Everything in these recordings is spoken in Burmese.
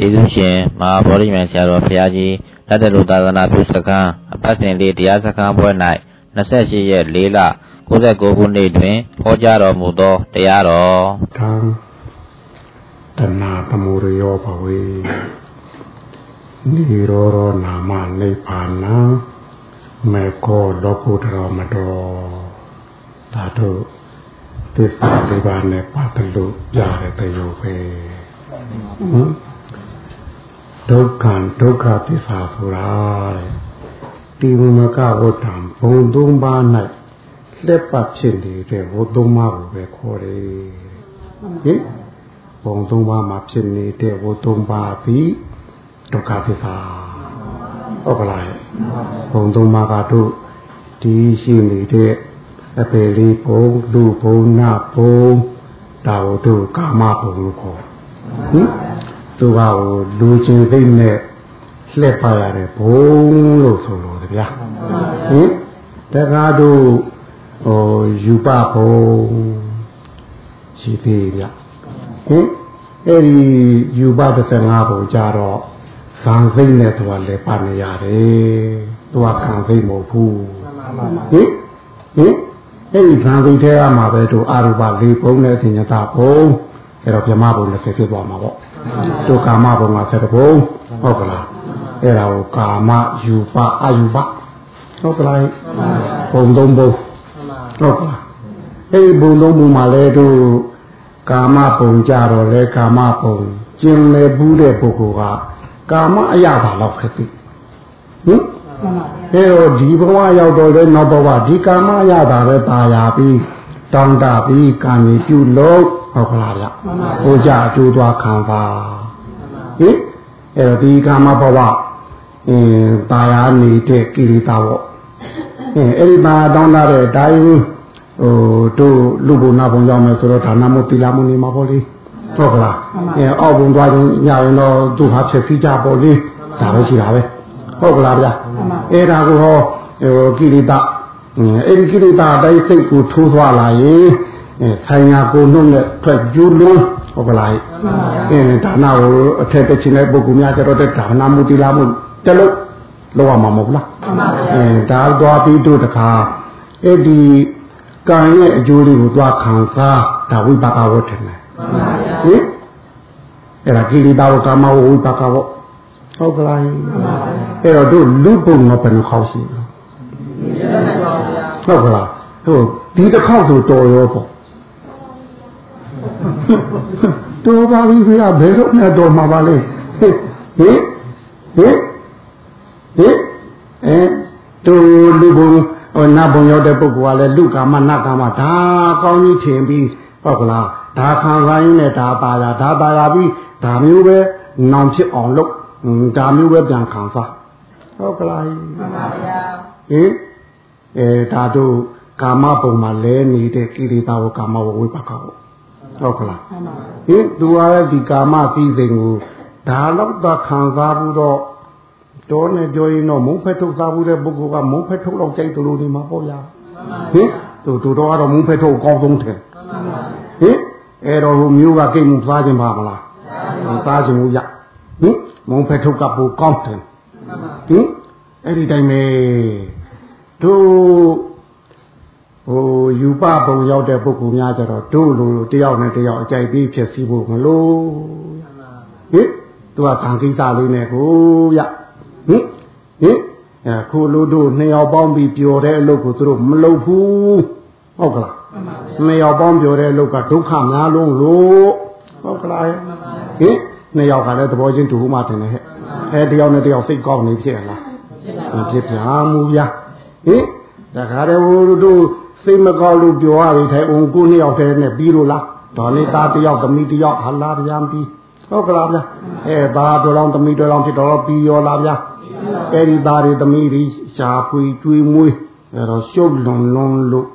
ကျေးဇူးရှင်မဟာဗောဓိမံဆရာတော်ဘုရားကြီးလက်တလူသာသနာပြုစခန်းအပတ်စဉ်လေးတရားစခန်းပွဲ၌28ရက်4လ69ခုနှစ်တွင်ဟောကြားတော်မူသောတရားတော်သံတဏတမူရယောဘဝေနိရောဓနာမနိဗ္ဗာနံမေကောလောကုတရောမတော်ဒါတို့သစ္စာလေးပါးနဲ့ပတ်လို့ကြတဲ့တယောပဲဟမ် ဒုက္ခဒုက္ခသစ္စာဆိုတာတဲ့တိဝမကဝတ္တံဘုံသုံးပါး၌လက်ပတ်ဖြစ်နေတဲ့ဝတ္သုံးပါးကိုပဲခေါ်တယ်ဟင်ဘုံသုံးပါးမှာဖြစ်နေတဲ့ဝတ္သုံးပါးပြီးဒုက္ခသစ္စာဟုတ်ကလားဘုံသုံးပါးကတို့ဒီရှိနေတဲ့အပေလေးဘုံလူဘုံနာဘုံဒါတို့ကာမဘုံလို့ခေါ်ဟင် သူကဟိုလူချင်းသိနဲ့လှည့်ပါရတဲ့ဘုံလို့ဆိုလို့ဗျာဟင်တကားတို့ဟိုယူပဘုံရှိသေးဗျဟင်အဲ့ဒီယူပ35ဘုံကြတော့ဇံစိတ်နဲ့သူကလည်းပါနေရတယ်သူကခံစိတ်မဟုတ်ဘူးဟင်ဟင်အဲ့ဒီဇံစိတ်ထဲမှာပဲတို့အာရုပလေးဘုံနဲ့သင်္ညတာဘုံအဲ့တော့ဗြဟ္မဘုံ20ဖြစ်သွားမှာပေါ့ တို့ကာမဘုံက7ဘုံဟုတ်ကလားအဲ့ဒါကိုကာမယူပအယူပဟုတ်ကလားဘုံသုံးဘုံဟုတ်ကလားအဲ့ဒီဘုံသုံးဘုံမှာလဲတို့ကာမဘုံကြတော့လဲကာမဘုံကျင်လေဘူးတဲ့ပုဂ္ဂိုလ်ကကာမအရာပါတော့ဖြစ်ပြီဟင်အဲတော့ဒီဘဝရောက်တော့လဲနောက်ဘဝဒီကာမအရာတာပဲตายာပြီးတောင်းတပြီးကံကြီးပြုလို့ ဟုတ်ကလားဗျဟိုကြအကျိုးသွားခံပါဟင်အဲတော့ဒီကာမဘဝအင်းตายာနေတဲ့ကိရိတာပေါ့အင်းအဲ့ဒီမှာတောင်းတတဲ့အတိုင်းဟိုတို့လူဘုံနာဘုံရောက်မယ်ဆိုတော့ဒါနမို့တိလာမို့နေမှာပေါ့လေဟုတ်ကလားအဲအောက်ဘုံသွားရင်ညရင်တော့သူဟာဖြစ်ပြီးကြပေါ့လေဒါပဲရှိတာပဲဟုတ်ကလားဗျအဲ့ဒါကိုဟောဟိုကိရိတာအဲ့ဒီကိရိတာအတိုင်းစိတ်ကိုထိုးသွားလာရင်အဲ ဆိုင်ရာကိုနှုတ်နဲ့ထွက်ကျူးလုံးဟုတ်ကလားအဲဒါနာကိုအထက်တချင်တဲ့ပုဂ္ဂိုလ်များကြတော့ဒါနာမူတိလာမှုတလို့လောက်ရမှာမဟုတ်လားအဲဒါသွားပြီးတို့တခါအဲ့ဒီကံရဲ့အကျိုးလေးကိုသွားခံစားဒါဝိပါကဝတ်တယ်ဟင်အဲ့ဒါကိရိတာဝကာမဝိပါကဝတ်ဟုတ်ကလားအဲ့တော့တို့လူပုံကဘယ်နှခေါက်ရှိလဲဟုတ်ကလားဟိုဒီတစ်ခေါက်ဆိုတော်ရောပေါ့ တော်ပါပြီခင်ဗျာဘယ်တော့နဲ့တော်မှာပါလဲဟင်ဟင်ဟင်ဟင်အဲတို့လူဘုံဟိုနတ်ဘုံရောက်တဲ့ပုဂ္ဂိုလ်ကလည်းလူကာမနတ်ကာမဒါကောင်းကြီးထင်ပြီးဟုတ်ကလားဒါခံစားရင်းနဲ့ဒါပါရဒါပါရပြီးဒါမျိုးပဲနောင်ဖြစ်အောင်လုပ်ဒါမျိုးပဲပြန်ခံစားဟုတ်ကလားမှန်ပါဗျာဟင်အဲဒါတို့ကာမဘုံမှာလဲနေတဲ့ကိရိတာဝကာမဝဝိပါကဟုတ် ဟုတ်ကလားဟင်သူကလည်းဒီကာမသိစိန်ကိုဒါတော့သာခံစားဘူးတော့တော်နဲ့ပြောရင်တော့မုန်းဖက်ထုတ်စားဘူးတဲ့ပုဂ္ဂိုလ်ကမုန်းဖက်ထုတ်တော့ကြိုက်တယ်လို့နေမှာပေါ့ဗျာဟင်သူတို့တော့ကတော့မုန်းဖက်ထုတ်အကောင်းဆုံးတယ်ဟင်အဲ့တော့ဟိုမျိုးကကိတ်မှုစားခြင်းပါမလားစားခြင်းဘူးရဟင်မုန်းဖက်ထုတ်ကပိုကောင်းတယ်ဟင်အဲ့ဒီတိုင်းပဲတို့ ဟိုယူပပုံရောက်တဲ့ပုဂ္ဂိုလ်များကြတော့တို့လိုတယောက်နဲ့တယောက်အကြိုက်ပြီးဖြစ်စီဖို့မလို့ဟင်သူကခံကိစ္စလေးနဲ့ကိုရဟင်ဟင်အခုလိုတို့နှစ်ယောက်ပေါင်းပြီးပျော်တဲ့အလုပ်ကိုသူတို့မလုပ်ဘူးဟုတ်ကလားနှစ်ယောက်ပေါင်းပျော်တဲ့အလုပ်ကဒုက္ခများလုံးလို့ဟုတ်ကလားဟင်နှစ်ယောက်ကလည်းသဘောချင်းတူမှတင်တယ်ဟဲ့အဲတယောက်နဲ့တယောက်စိတ်ကောင်းနေဖြစ်လားမဖြစ်ပြားမူဗျာဟင်တခါတည်းဟိုတို့ စိတ်မကောင်းလို့ပြောရပြီထိုင်အောင်ကိုနှစ်ယောက်တည်းနဲ့ပြီးလို့လားဒေါ်လေးသားတယောက်သမီးတယောက်ဟာလာဗျာပြီးဟုတ်ကလားဗျာအဲသားတော်တော်သမီးတော်တော်ဖြစ်တော့ပြီးရောလားဗျာအဲ့ဒီသားတွေသမီးတွေရှားပွေကျွေးမွေးအဲ့တော့ရှုပ်လွန်လွန်လို့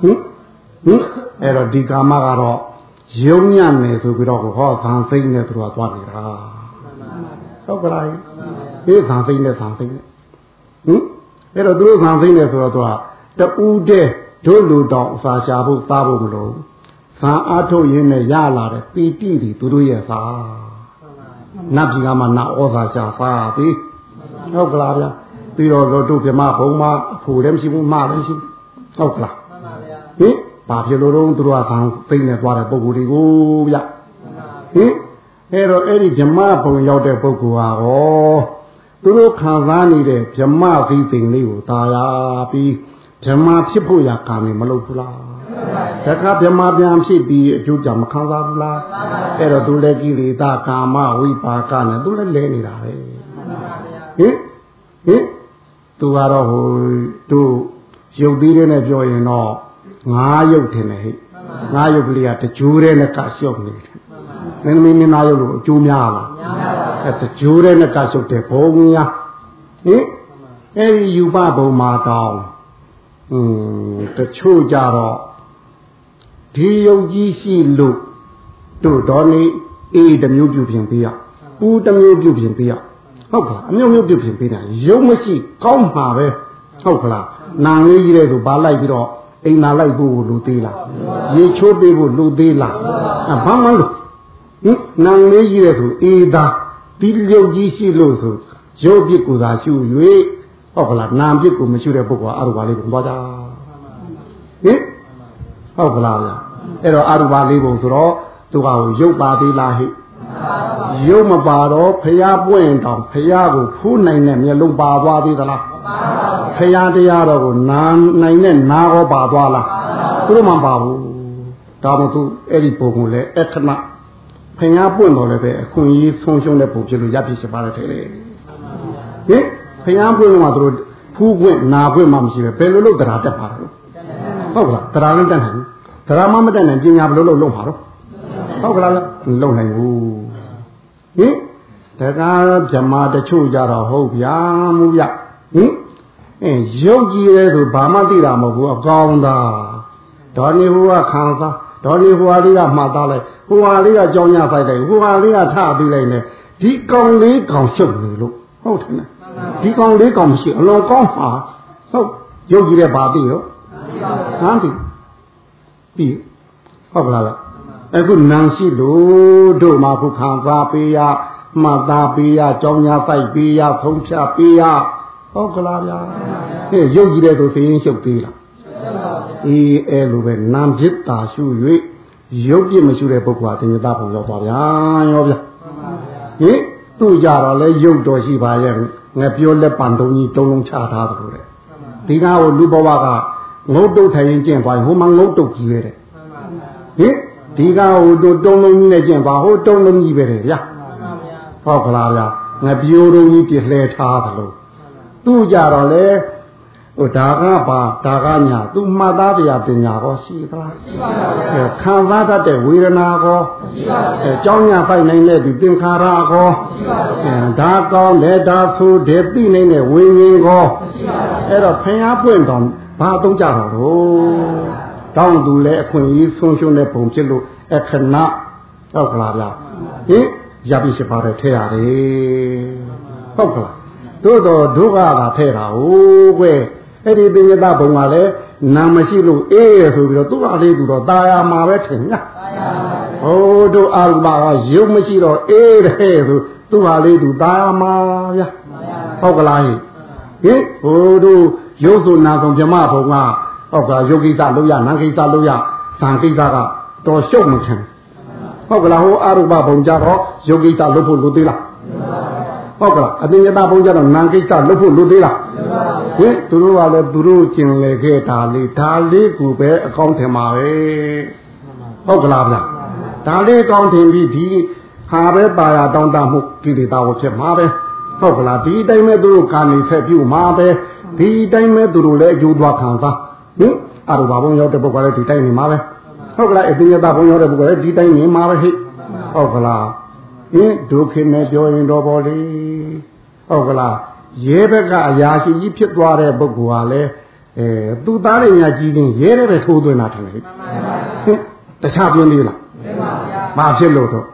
ဟင်ဟင်အဲ့တော့ဒီကာမကတော့ယုံညံ့မယ်ဆိုပြီးတော့ဟောဇန်စိတ်နဲ့သူကသွားနေတာဟုတ်ကလားဒီဇန်စိတ်နဲ့ဇန်စိတ်နဲ့ဟင်အဲ့တော့သူတို့ဇန်စိတ်နဲ့ဆိုတော့သူကတူးတဲ့ တို့လူတော်အစာရှာဖို့စားဖို့မလိုဇန်အားထုတ်ရင်းနဲ့ရလာတဲ့ပီတိတွေသူတို့ရဲ့စားဟနတ်ပြည်ကမှနာဩဇာရှာစားပြီဟုတ်ကလားဗျာပြီးတော့တို့ပြမဘုံမှာအဖို့လည်းမရှိဘူးမလည်းမရှိဘူးဟုတ်ကလားဟင်ဘာဖြစ်လို့တော့သူတို့ကခံသိနေသွားတဲ့ပုံကိုယ်တွေကိုဗျဟင်အဲ့တော့အဲ့ဒီဓမ္မဘုံရောက်တဲ့ပုဂ္ဂိုလ်ဟာဟောသူတို့ခံစားနေတဲ့ဓမ္မသီးသိမ်လေးကိုတာယာပြီး ဓမ္မဖြစ်ဖို့ရကံနေမလုပ်ဘူးလားတခါဓမ္မပြန်ဖြစ်ပြီးအကျိုးကြမခံစားဘူးလားအဲ့တော့သူလည်းကိလေသာကာမဝိပါကနဲ့သူလည်းလဲနေတာပဲဟင်ဟင်သူကတော့ဟိုတို့ရုပ်သေးတဲ့နဲ့ပြောရင်တော့ငါးရုပ်ထင်တယ်ဟဲ့ငါးရုပ်ကလေးကတကြိုးတဲ့နဲ့ကရှုပ်နေတယ်မင်းမင်းမင်းသားရုပ်လို့အကျိုးများလားအဲတကြိုးတဲ့နဲ့ကရှုပ်တဲ့ဘုံများဟင်အဲဒီယူပဘုံမှာတောင်း อืมတချို့ကြတော့ဒီယုံကြည်ရှိလို့တို့တော်နေအေးတစ်မျိုးပြုပြင်ပေးရဦးတစ်မျိုးပြုပြင်ပေးရဟုတ်ကလားအမျိုးမျိုးပြုပြင်ပေးတာယုံမရှိကောင်းမှာပဲဟုတ်ကလားနာလေးကြီးတဲ့ဆိုဘာလိုက်ပြီးတော့အိမ်နာလိုက်ဖို့လူသေးလားရေချိုးပေးဖို့လူသေးလားဘာမှလို့ဟင်နာလေးကြီးတဲ့ဆိုအေးသာဒီယုံကြည်ရှိလို့ဆိုရုပ်ပြစ်ကိုသာရှု၍ ဟုတ်ကလားနာပြစ်ကိုမရှုတဲ့ပုဂ္ဂိုလ်အရုပါလေးကိုသွားကြဟင်ဟုတ်ကလားဗျာအဲ့တော့အရုပါလေးပုံဆိုတော့သူကရုပ်ပါသေးလားဟိရုပ်မပါတော့ဖျားပွင့်တောင်ဖျားကိုဖူးနိုင်တဲ့မျက်လုံးပါသွားသေးသလားဖျားတရားတော်ကိုနာနိုင်တဲ့နာရောပါသွားလားသူတို့မှပါဘူးဒါမှသူအဲ့ဒီပုံကိုလည်းအခဏဖျားပွင့်တော်လည်းပဲအခွင့်အရေးဆုံးရှုံးတဲ့ပုံဖြစ်လို့ရပ်ဖြစ်ရှိပါတယ်တဲ့ဟင် ဖျားပွင့်တော့သူတို့ဖူးပွင့်နာပွင့်မှမရှိပဲဘယ်လိုလုပ်တရားတက်ပါတော့ဟုတ်ကလားတရားလည်းတက်နိုင်ဘူးတရားမှမတက်နိုင်ပညာဘယ်လိုလုပ်လုပ်ပါတော့ဟုတ်ကလားလုံနိုင်ဘူးဟင်တရားဗြဟ္မာတချို့ကြတော့ဟုတ်ဗျာမူဗျဟင်အင်းရုပ်ကြီးရဲဆိုဘာမှသိတာမဟုတ်ဘူးအကောင်သာဒေါ်နေဟိုကခံစားဒေါ်နေဟိုဟာလေးကမှတ်သားလိုက်ဟိုဟာလေးကကြောင်းညဖိုက်လိုက်ဟိုဟာလေးကထပြီးလိုက်နေဒီကောင်လေးကောင်ရှုပ်နေလို့ဟုတ်တယ်နော် ဒီကောင်လေးကောင်မရှိအလွန်ကောင်းပါဟုတ်ရုပ်ကြီးတဲ့ဘာသိရောဟမ်သိပြီဟုတ်ကလားအခုနံရှိလို့တို့မှာခုခံစားပေးရမှတ်သားပေးရကြောင်းညာဆိုင်ပေးရဖုံးဖြပေးရဟုတ်ကလားဗျာဟဲ့ရုပ်ကြီးတဲ့ဆိုသိရင်ရှုပ်သေးလားအေးအဲလိုပဲနာမ်ဖြစ်တာရှု၍ရုပ်ပြစ်မရှိတဲ့ပုဂ္ဂိုလ်ဟာတင်သားပုံရောက်သွားဗျာရောဗျာဟင်သူ့ကြတော့လဲရုပ်တော်ရှိပါရဲ့ ငါပြောလက်ပံတုံးကြီးတုံးလုံးချထားတယ်လို့တဲ့ဒီကားကိုလူဘဝကငုတ်တုတ်ထိုင်ရင်ကျင့်သွားဟိုမှာငုတ်တုတ်ကြီးပဲတဲ့ဟင်ဒီကဟိုတုံးလုံးကြီးနဲ့ကျင့်ပါဟိုတုံးလုံးကြီးပဲတဲ့ဗျာဟုတ်ကလားဗျာငါပြိုးတုံးကြီးပြလှဲထားတယ်လို့သူ့ကြတော့လေ ဟိုဒါကပါဒါကညာသူမှတ်သားတရားပညာကောရှိသလားရှိပါပါခံစားတတ်တဲ့ဝေဒနာကောရှိပါပါအဲကြောင်းညာပိုက်နိုင်တဲ့ဒီသင်္ခါရကောရှိပါပါဒါကောင်းတဲ့ဒါဆိုတဲ့သိနိုင်တဲ့ဝိညာဉ်ကောရှိပါပါအဲ့တော့ဖျားပွင့်တော်ဘာသုံးကြတော့တော့တောင်းသူလည်းအခွင့်အရေးဆုံးရှုံးတဲ့ပုံဖြစ်လို့အခဏဟုတ်ကလားဗျာဟင်ရပြီရှိပါတယ်ထဲရတယ်ဟုတ်ကလားတို့တော့ဒုက္ခကထဲတာဟုတ်ကွယ် အဲ့ဒီပင်ညတဘုံကလည်းနာမရှိလို့အေးရဆိုပြီးတော့သူ့အလေးသူတော့ตาရမှာပဲထင်ညာဟိုတို့အာရုံကရုပ်မရှိတော့အေးတယ်ဆိုသူ့ဟာလေးသူตาရမှာဗျာဟုတ်ကလားဟင်ဟိုတို့ရုပ်ဆိုနာဆုံးဗြမဘုံကဟုတ်ကဲ့ယုတ်ကိစ္စလို့ရနာကိစ္စလို့ရဇံကိစ္စကတော်ရှုပ်မချင်ဟုတ်ကလားဟိုအာရုပဘုံကြတော့ယုတ်ကိစ္စလုပ်ဖို့လိုသေးလား ဟုတ်ကလားအတင်ယတာဘုံကြတော့နာကိစ္စလုပ်ဖို့လိုသေးလားဟင်သူတို့ကလည်းသူတို့ကျင်လေခဲ့တာလေးဒါလေးကိုပဲအကောင်းထင်ပါပဲဟုတ်ကလားဗျဒါလေးအကောင်းထင်ပြီးဒီဟာပဲပါရတောင်းတမှုကိလေသာကိုဖြစ်မှာပဲဟုတ်ကလားဒီတိုင်းမဲ့သူတို့ကာနေဆက်ပြုမှာပဲဒီတိုင်းမဲ့သူတို့လည်းအကျိုးသွားခံစားဟင်အရူပါဘုံရောက်တဲ့ပုဂ္ဂိုလ်လည်းဒီတိုင်းနေမှာပဲဟုတ်ကလားအတိယတာဘုံရောက်တဲ့ပုဂ္ဂိုလ်လည်းဒီတိုင်းနေမှာပဲဟိဟုတ်ကလား ဟင်ဒုက္ခနဲ့ပြောရင်တော့ဗောလေဟုတ်ကလားရဲဘက်ကအရာရှိကြီးဖြစ်သွားတဲ့ပုဂ္ဂိုလ်ဟာလည်းအဲသူ့သားတွေညာကြီးရင်ရဲတဲ့ပဲထိုးသွင်းတာထင်တယ်ဟင်တခြားပြင်းသေးလားမှန်ပါဗျာမဖြစ်လို့တော့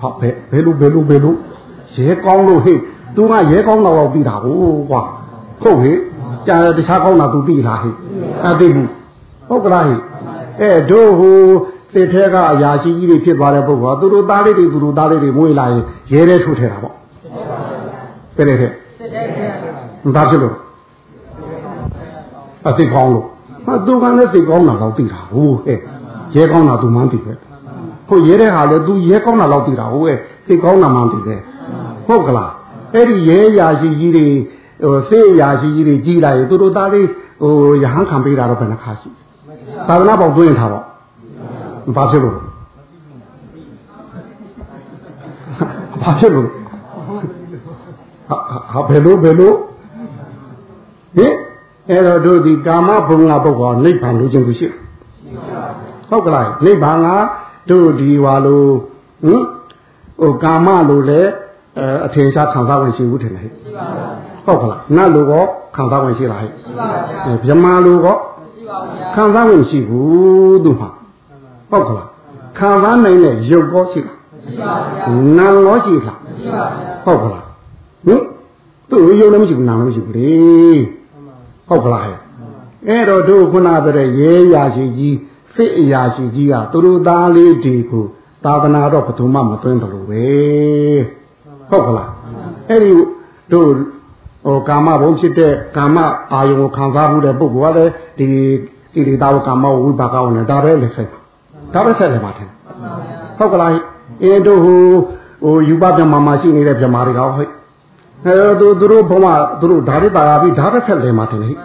ဟုတ်ဘယ်ဘယ်လိုဘယ်လိုဘယ်လိုရဲကောင်းလို့ဟိသူကရဲကောင်းတော့ပြီးတာကိုကွာဟုတ်ဟိကြာတခြားကောင်းတာသူသိလားဟိအသိဘူးဟုတ်ကလားဟိအဲတို့ဟို စစ်ထဲကအရာရှိကြီးတွေဖြစ်သွားတဲ့ပုဂ္ဂိုလ်ကသူတို့သားလေးတွေသူတို့သားလေးတွေမွေးလာရင်ရဲတဲ့ထုတ်ထဲတာပေါ့ပြည့်တဲ့ဒါဖြစ်လို့အသိကောင်းလို့ဟာသူကလည်းသိကောင်းတာတော့သိတာဟုတ်ဟဲ့ရဲကောင်းတာသူမှန်းသိပဲဟုတ်ရဲတဲ့ဟာလေသူရဲကောင်းတာတော့သိတာဟုတ်ဟဲ့သိကောင်းတာမှန်းသိတယ်ဟုတ်ကလားအဲ့ဒီရဲရာရှိကြီးတွေဟိုစေရာရှိကြီးတွေကြီးလာရင်သူတို့သားလေးဟိုရဟန်းခံပေးတာတော့ဘယ်နှခါရှိသာသနာပေါင်းတွင်းထားပါ ဘာဖြစ်လို့ဘာဖြစ်လို့ဟာဘယ်လိုဘယ်လိုဟင်အဲ့တော့တို့ဒီကာမဘုံငါပုဂ္ဂိုလ်နိဗ္ဗာန်လိုချင်သူရှိဟုတ်ကလားနိဗ္ဗာန်ကတို့ဒီဟာလိုဟင်ဟိုကာမလိုလဲအထင်ရှားခံစားဝင်ရှိဘူးထင်တယ်ဟုတ်ကလားနတ်လိုကောခံစားဝင်ရှိလားဟဲ့ဗြဟ္မာလိုကောခံစားဝင်ရှိဘူးသူမှာ ဟုတ်ကလားခံစားနိုင်တဲ့ရုပ်ကောရှိလားနာမ်ကောရှိလားဟုတ်ကလားဟင်သူ့ရုပ်လည်းမရှိဘူးနာမ်လည်းမရှိဘူးလေဟုတ်ကလားဟဲ့အဲ့တော့တို့ခုနပြောတဲ့ရဲရာရှိကြီးစိတ်အရာရှိကြီးကသူတို့သားလေးတွေကိုသာသနာတော့ဘယ်သူမှမသွင်းတယ်လို့ပဲဟုတ်ကလားအဲ့ဒီတို့ဟိုကာမဘုံဖြစ်တဲ့ကာမအာယုံကိုခံစားမှုတဲ့ပုဂ္ဂိုလ်ကလည်းဒီကိလေသာဝကာမဝိပါကဝင်ဒါပဲလက်ဆက် ဒါပဲဆက်တယ်ပါတဲ့ဟုတ်ကလားအဲတို့ဟိုဟိုယူပပြမမရှိနေတဲ့ပြမာတွေကဟဲ့အဲသူသူတို့ဘုံကသူတို့ဓာတ်ပါရပြီးဓာတ်ဆက်တယ်မှာတင်ဟဲ့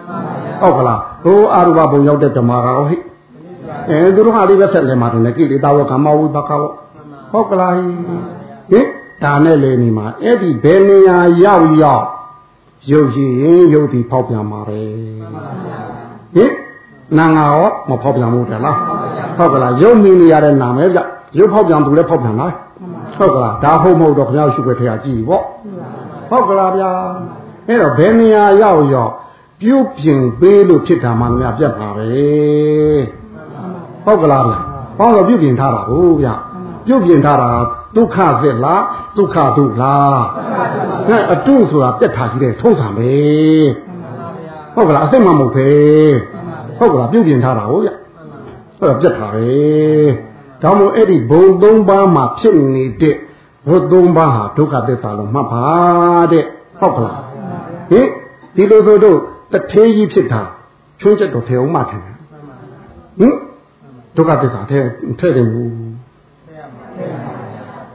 ဟုတ်ကလားဟိုအာရုပဘုံရောက်တဲ့ပြမာကဟဲ့အဲသူတို့ဟာဒီပဲဆက်တယ်မှာတင်ကိလေသာဝကာမဝိပါကဟုတ်ကလားဟင်ဒါနဲ့လေနေမှာအဲ့ဒီဘယ်နေရာရောက်ရောက်ရုပ်ရှိရင်ရုပ်ဒီဖောက်ပြန်မှာပဲဟင်နာငါရောမဖောက်ပြန်ဘူးတလား ဟုတ်ကလားရုပ်မြင်နေရတဲ့နာမဲဗျရုပ်ဖောက်ပြန်သူလည်းဖောက်ပြန်လားဟုတ်ကလားဒါဟုတ်မဟုတ်တော့ခင်ဗျားရှုခွဲထဲကကြည့်ပေါ့ဟုတ်ကလားဗျာအဲ့တော့ဘယ်နေရာရောက်ရောက်ပြုတ်ပြင်ပေးလို့ဖြစ်တာမှများပြတ်ပါပဲဟုတ်ကလားဗျာဟောတော့ပြုတ်ပြင်ထားတာဟုတ်ဗျာပြုတ်ပြင်ထားတာဒုက္ခစစ်လားဒုက္ခဒုလားအဲအတုဆိုတာပြက်ထားကြည့်တဲ့ထုံးစံပဲဟုတ်ကလားအစိတ်မမဟုတ်ပဲဟုတ်ကလားပြုတ်ပြင်ထားတာဟုတ်ဗျ ဟုတ်တော့ပြက်ထားပဲဒါမို့အဲ့ဒီဘုံသုံးပါးမှာဖြစ်နေတဲ့ဘုသုံးပါးဟာဒုက္ခသစ္စာလို့မှတ်ပါတဲ့ဟုတ်ကလားဟင်ဒီလိုဆိုတော့တထေးကြီးဖြစ်တာချွန်းချက်တော့ထေအောင်မှထင်တယ်ဟင်ဒုက္ခသစ္စာထဲထဲတယ်ဘူး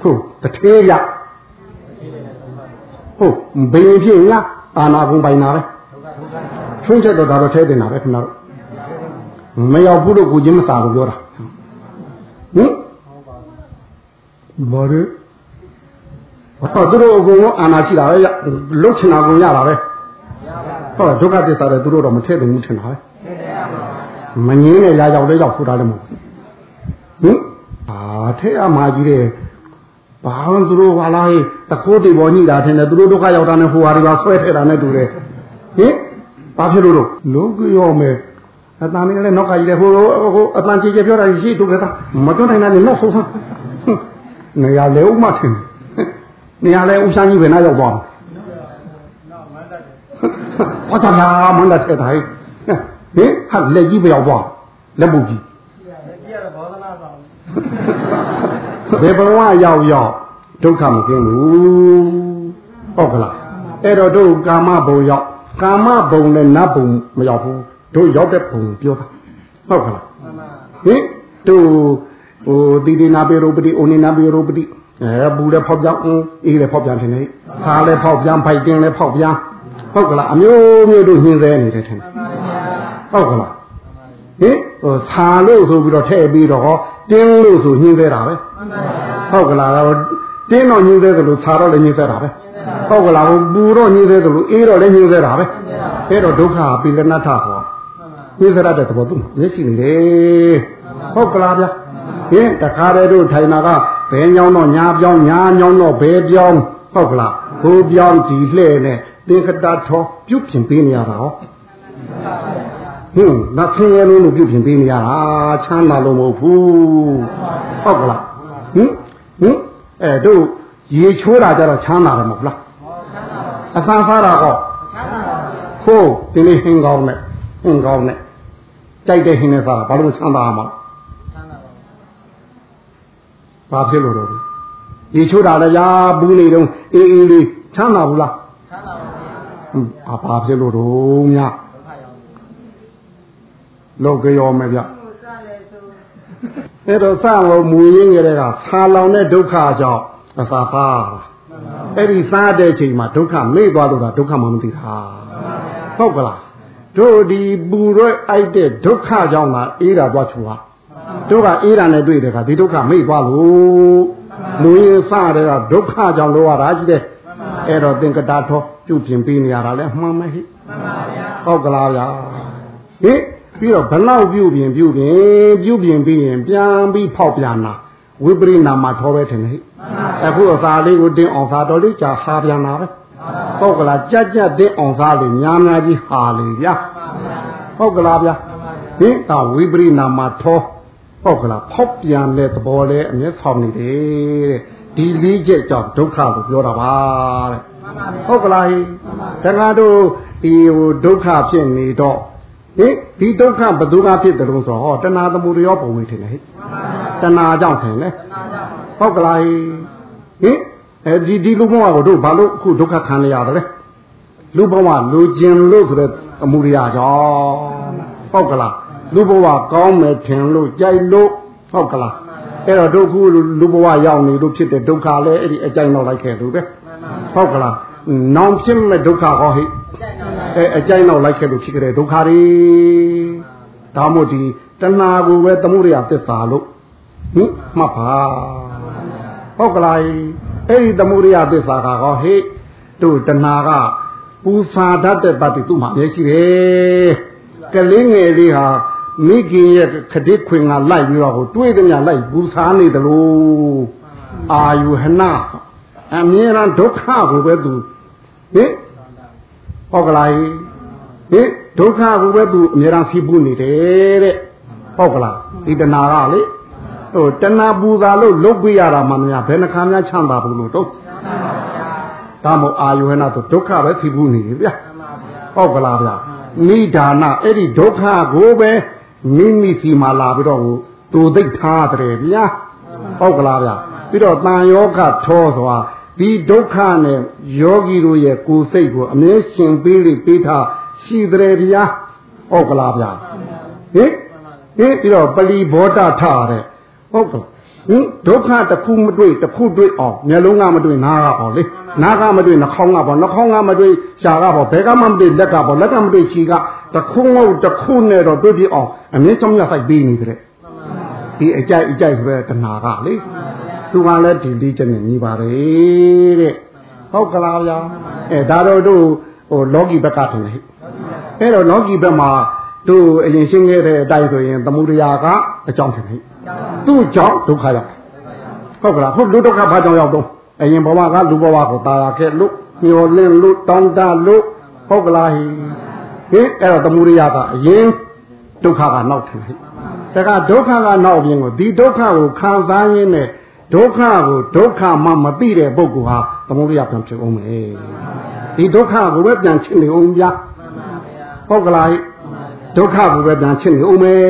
ဟုတ်တထေးရဟုတ်ဘယ်ဖြစ်လားအာနာကုန်ပိုင်တာပဲချွန်းချက်တော့ဒါတော့ထဲတင်တာပဲခင်ဗျားတို့ မရောက်ဘူးလို့ကိုချင်းမစာလို့ပြောတာဟင်ဘာလဲဟောသူတို့အကုန်လုံးအာနာရှိတာပဲလုတ်ချင်တာကုန်ရတာပဲဟောဒုက္ခသစ္စာတွေသူတို့တော့မထည့်ဘူးထင်တာပဲမငင်းနဲ့ရာကြောက်တဲ့ကြောက်ဖူတာလည်းမဟုတ်ဟင်အာထဲအမှားကြီးတဲ့ဘာလို့သူတို့ဟာလားတခိုးတွေပေါ်ညိတာထင်တယ်သူတို့ဒုက္ခရောက်တာနဲ့ဟိုဟာတွေပါဆွဲထဲတာနဲ့တူတယ်ဟင်ဘာဖြစ်လို့လို့လုံးကြောမယ် အတန်လေးလည်းနောက်ကကြီးတယ်ဟိုဟိုအတန်ကြီးကြီးပြောတာရှိတူကြတာမတွန်းနိုင်တာနဲ့နောက်ဆုံးဆုံးနေရာလေဥမထင်နေရာလေဥဆိုင်ကြီးပဲနားရောက်သွားဘာသာနာမန္တတဲ့တိုင်းဟင်ဟာလက်ကြီးပဲရောက်သွားလက်ပုတ်ကြီးလက်ကြီးကတော့ဘောဓနာဆောင်ဘယ်ဘဝရောက်ရောက်ဒုက္ခမကင်းဘူးဟုတ်ကလားအဲ့တော့တို့ကာမဘုံရောက်ကာမဘုံနဲ့နတ်ဘုံမရောက်ဘူး တို့ရောက်တဲ့ပုံပြောတာဟုတ်ကလားဟင်တို့ဟိုတိတိနာပေရောပတိအိုနိနာပေရောပတိအဲဘူးလည်းဖောက်ပြန်အေးလည်းဖောက်ပြန်တယ်နေခါလည်းဖောက်ပြန်ဖိုက်တင်းလည်းဖောက်ပြန်ဟုတ်ကလားအမျိုးမျိုးတို့ညှင်းဆဲနေတယ်ထင်ဟုတ်ကလားဟင်ဟိုဆာလို့ဆိုပြီးတော့ထည့်ပြီးတော့တင်းလို့ဆိုညှင်းဆဲတာပဲဟုတ်ကလားတင်းတော့ညှင်းဆဲတယ်လို့ဆာတော့လည်းညှင်းဆဲတာပဲဟုတ်ကလားဟိုပူတော့ညှင်းဆဲတယ်လို့အေးတော့လည်းညှင်းဆဲတာပဲအဲ့တော့ဒုက္ခပိလနထဟော ညှင်းဆဲရတဲ့သဘောသူမျက်ရှိနေတယ်ဟုတ်ကလားဗျာဟင်တခါတည်းတို့ထိုင်တာကဘယ်ညောင်းတော့ညာပြောင်းညာညောင်းတော့ဘယ်ပြောင်းဟုတ်ကလားဘိုးပြောင်းဒီလှဲ့နဲ့သင်္ကတာထောပြုတ်ပြင်ပေးနေရတာဟောဟင်နတ်ဆင်းရဲလို့ပြုတ်ပြင်ပေးနေရတာချမ်းသာလို့မဟုတ်ဘူးဟုတ်ကလားဟင်ဟင်အဲတို့ရေချိုးတာကြတော့ချမ်းသာတယ်မဟုတ်လားအဆန်ဖားတာဟောဟုတ်ဒီနေ့ဟင်းကောင်းနဲ့ဟင်းကောင်းနဲ့ ကြိုက်တဲ့ဟင်းနဲ့စားတာဘာလို့ချမ်းသာမှာဟဘာဖြစ်လို့တော့ဒီချိုးတာလည်းဗျာဘူးနေတော့အေးအေးလေးချမ်းသာဘူးလားချမ်းသာပါဗျာဘာဖြစ်လို့တော့ညလောက်ကြောမယ်ဗျအဲ့တော့စလို့မူရင်းကြတဲ့ကဆာလောင်တဲ့ဒုက္ခကြောင့်အစာသားအဲ့ဒီစားတဲ့ချိန်မှာဒုက္ခမေ့သွားလို့တာဒုက္ခမှမသိတာဟုတ်ကလား တို့ဒီပူရွက်အိုက်တဲ့ဒုက္ခကြောင့်လားအေးတာသွားချူပါတို့ကအေးတာနဲ့တွေ့တယ်ကဒီဒုက္ခမေ့သွားလို့လူရင်းစတဲ့ကဒုက္ခကြောင့်လောရတာကြီးတဲ့အဲ့တော့သင်္ကတာထောပြုပြင်ပေးနေရတာလဲမှန်မယ်ဟိဟုတ်ကလားဗျာဟိပြီးတော့ဘလောက်ပြုပြင်ပြုပြင်ပြုပြင်ပြီးရင်ပြန်ပြီးဖောက်ပြန်လာဝိပရိနာမှာထောပဲထင်တယ်ဟိအခုအစာလေးကိုတင်းအောင်စာတော်လေးကြာဟာပြန်လာပဲ ဟုတ်ကလားကြက်ကြက်တင်းအောင်စားလေများများကြီးဟာလေဗျာဟုတ်ကလားဗျာဟင်ဒါဝိပရိနာမှာထောဟုတ်ကလားဖောက်ပြန်တဲ့သဘောလဲအမျက်ဆောင်နေတယ်တဲ့ဒီလေးချက်ကြောင့်ဒုက္ခလို့ပြောတာပါတဲ့ဟုတ်ကလားဟိတခါတို့ဒီဟိုဒုက္ခဖြစ်နေတော့ဟင်ဒီဒုက္ခဘယ်သူကဖြစ်တယ်လို့ဆိုဟောတဏှာသမုဒယောပုံဝင်ထင်တယ်ဟိတဏှာကြောင့်ထင်တယ်ဟုတ်ကလားဟိဟင် အဲဒီဒီလူဘဝကိုတို့ဘာလို့အခုဒုက္ခခံရရတယ်လဲလူဘဝလူကျင်လို့ဆိုတဲ့အမှုရိယကြောင့်ဟုတ်ကလားလူဘဝကောင်းမယ်ထင်လို့ကြိုက်လို့ဟုတ်ကလားအဲ့တော့ဒုက္ခလူဘဝရောက်နေလို့ဖြစ်တဲ့ဒုက္ခလည်းအဲ့ဒီအကြိုက်နောက်လိုက်ခဲ့လို့ပဲဟုတ်ကလားနောင်ဖြစ်မဲ့ဒုက္ခဟောဟိအဲအကြိုက်နောက်လိုက်ခဲ့လို့ဖြစ်ကြတဲ့ဒုက္ခတွေဒါမို့ဒီတဏှာကိုပဲသမှုရိယသစ္စာလို့ဟင်မှတ်ပါဟုတ်ကလား အဲ့ဒီသမှုရိယသစ္စာကဟောဟိတို့တဏှာကပူစာတတ်တဲ့တတ်သူ့မှာအမြဲရှိတယ်ကလေးငယ်လေးဟာမိခင်ရဲ့ခဒစ်ခွင်ကလိုက်ပြီးတော့ဟိုတွေးကြမြလိုက်ပူစာနေတယ်လို့အာယုဟနာအမြဲတမ်းဒုက္ခကိုပဲသူဟင်ဟုတ်ကလားဟင်ဒုက္ခကိုပဲသူအမြဲတမ်းဖိပူနေတယ်တဲ့ဟုတ်ကလားဒီတဏှာကလေ ဟိုတဏှာပူတာလို့လုတ်ပြရတာမှမများဘယ်နှခါများချမ်းသာဘူးလို့တော့ဒါမို့အာယုဟနာဆိုဒုက္ခပဲဖိပူနေပြီဗျဟုတ်ကလားဗျနိဒါနအဲ့ဒီဒုက္ခကိုပဲမိမိစီမှာလာပြီးတော့သူသိထားတယ်ဗျာဟုတ်ကလားဗျပြီးတော့တန်ယောဂထောဆိုတာဒီဒုက္ခနဲ့ယောဂီတို့ရဲ့ကိုယ်စိတ်ကိုအမြဲရှင်ပေးလိပေးထားရှိတယ်ဗျာဟုတ်ကလားဗျာဟင်ဟင်ပြီးတော့ပလီဘောတထတဲ့ ဟုတ်ကလားဟင်ဒုက္ခတစ်ခုမတွေ့တစ်ခုတွေ့အောင်မျက်လုံးကမတွေ့နားကပေါ့လေနားကမတွေ့နှာခေါင်းကပေါ့နှာခေါင်းကမတွေ့ရှားကပေါ့ဘယ်ကမှမတွေ့လက်ကပေါ့လက်ကမတွေ့ခြေကတစ်ခုမဟုတ်တစ်ခုနဲ့တော့တွေ့ပြအောင်အမြဲဆုံးရဆိုင်ပေးနေတဲ့ဒီအကြိုက်အကြိုက်ပဲတဏှာကလေသူကလည်းဒီလေးချက်နဲ့ညီပါတယ်တဲ့ဟုတ်ကလားဗျာအဲဒါတော့တို့ဟိုလောကီဘက်ကထင်တယ်အဲ့တော့လောကီဘက်မှာတို့အရင်ရှင်းခဲ့တဲ့အတိုင်းဆိုရင်သမုဒရာကအကြောင်းထင်တယ် သူ့ကြောင့်ဒုက္ခရောက်ဟုတ်ကလားဟုတ်လူဒုက္ခဘာကြောင့်ရောက်တော့အရင်ဘဝကလူဘဝကိုတာယာခဲ့လို့မျောလင့်လို့တောင်းတလို့ဟုတ်ကလားဟိဟင်အဲ့တော့သမုဒရာကအရင်ဒုက္ခကနောက်ထင်တယ်ဒါကဒုက္ခကနောက်ပြင်ကိုဒီဒုက္ခကိုခံစားရင်းနဲ့ဒုက္ခကိုဒုက္ခမှမသိတဲ့ပုဂ္ဂိုလ်ဟာသမုဒိယပြန်ဖြစ်အောင်မယ်ဒီဒုက္ခကိုပဲပြန်ချစ်နေအောင်ဗျာဟုတ်ကလားဒုက္ခကိုပဲပြန်ချစ်နေအောင်မယ်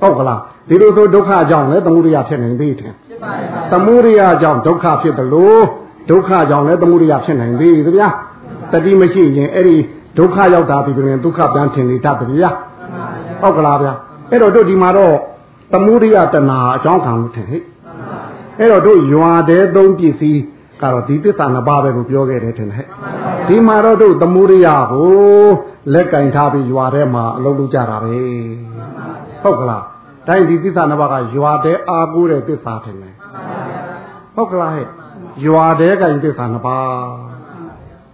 ဟုတ်ကလား ဒီလိုဆိုဒုက္ခကြောင့်လည်းသမုဒိယဖြစ်နေသေးတယ်သမုဒိယကြောင့်ဒုက္ခဖြစ်တယ်လို့ဒုက္ခကြောင့်လည်းသမုဒိယဖြစ်နိုင်သေးတယ်ဗျာတတိမရှိရင်အဲ့ဒီဒုက္ခရောက်တာဒီပြင်ဒုက္ခပြန်ထင်နေတတ်တယ်ဗျာဟုတ်ကလားဗျာအဲ့တော့တို့ဒီမှာတော့သမုဒိယတဏှာအကြောင်းခံလို့ထင်ဟဲ့အဲ့တော့တို့ရွာတဲ့သုံးပစ္စည်းကတော့ဒီသစ္စာနှစ်ပါးပဲကိုပြောခဲ့တယ်ထင်တယ်ဒီမှာတော့တို့သမုဒိယကိုလက်ကင်ထားပြီးရွာထဲမှာအလုပ်လုပ်ကြတာပဲဟုတ်ကလား တိုင်းဒီသစ္စာနှစ်ပါးကရွာတဲ့အာကိုတဲ့သစ္စာထင်တယ်ဟုတ်ကလားဟဲ့ရွာတဲ့ကင်သစ္စာနှစ်ပါး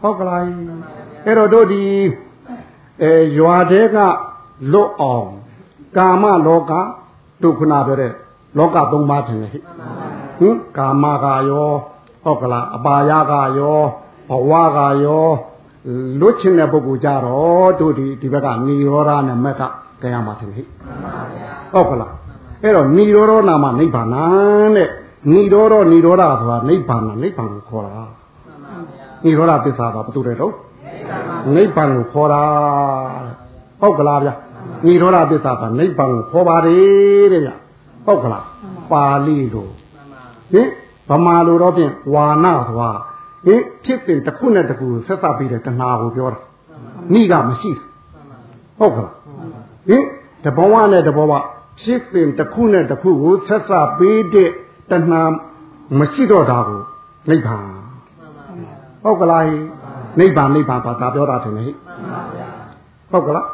ဟုတ်ကလားအဲ့တော့တို့ဒီအဲရွာတဲ့ကလွတ်အောင်ကာမလောကတို့ခုနပြောတဲ့လောကသုံးပါးထင်တယ်ဟဲ့ဟင်ကာမကရောဟုတ်ကလားအပါယကရောဘဝကရောလွတ်ချင်တဲ့ပုဂ္ဂိုလ်ကြတော့တို့ဒီဒီဘက်ကနိရောဓနဲ့မက်က တရားမှာထင်ဟိဟုတ်ကလားအဲ့တော့နိရောဓနာမနိဗ္ဗာန်တဲ့နိရောဓနိရောဓဆိုတာနိဗ္ဗာန်နိဗ္ဗာန်ကိုခေါ်တာနိရောဓသစ္စာကဘာတူတယ်တော့နိဗ္ဗာန်ကိုခေါ်တာဟုတ်ကလားဗျာနိရောဓသစ္စာကနိဗ္ဗာန်ကိုခေါ်ပါတယ်တဲ့ဗျဟုတ်ကလားပါဠိလိုဟဟင်ဗမာလိုတော့ဖြင့်ဝါနာသွားဟင်ဖြစ်စဉ်တစ်ခုနဲ့တစ်ခုဆက်စပ်ပြီးတဲ့တဏှာကိုပြောတာမိကမရှိဟုတ်ကလား ဟင်တဘောဝနဲ့တဘောဝဖြစ်စဉ်တစ်ခုနဲ့တစ်ခုကိုဆက်စပ်ပြီးတဲ့တဏှာမရှိတော့တာကိုနိဗ္ဗာန်ဟုတ်ကလားနိဗ္ဗာန်နိဗ္ဗာန်ဘာသာပြောတာထင်လေဟုတ်ကလား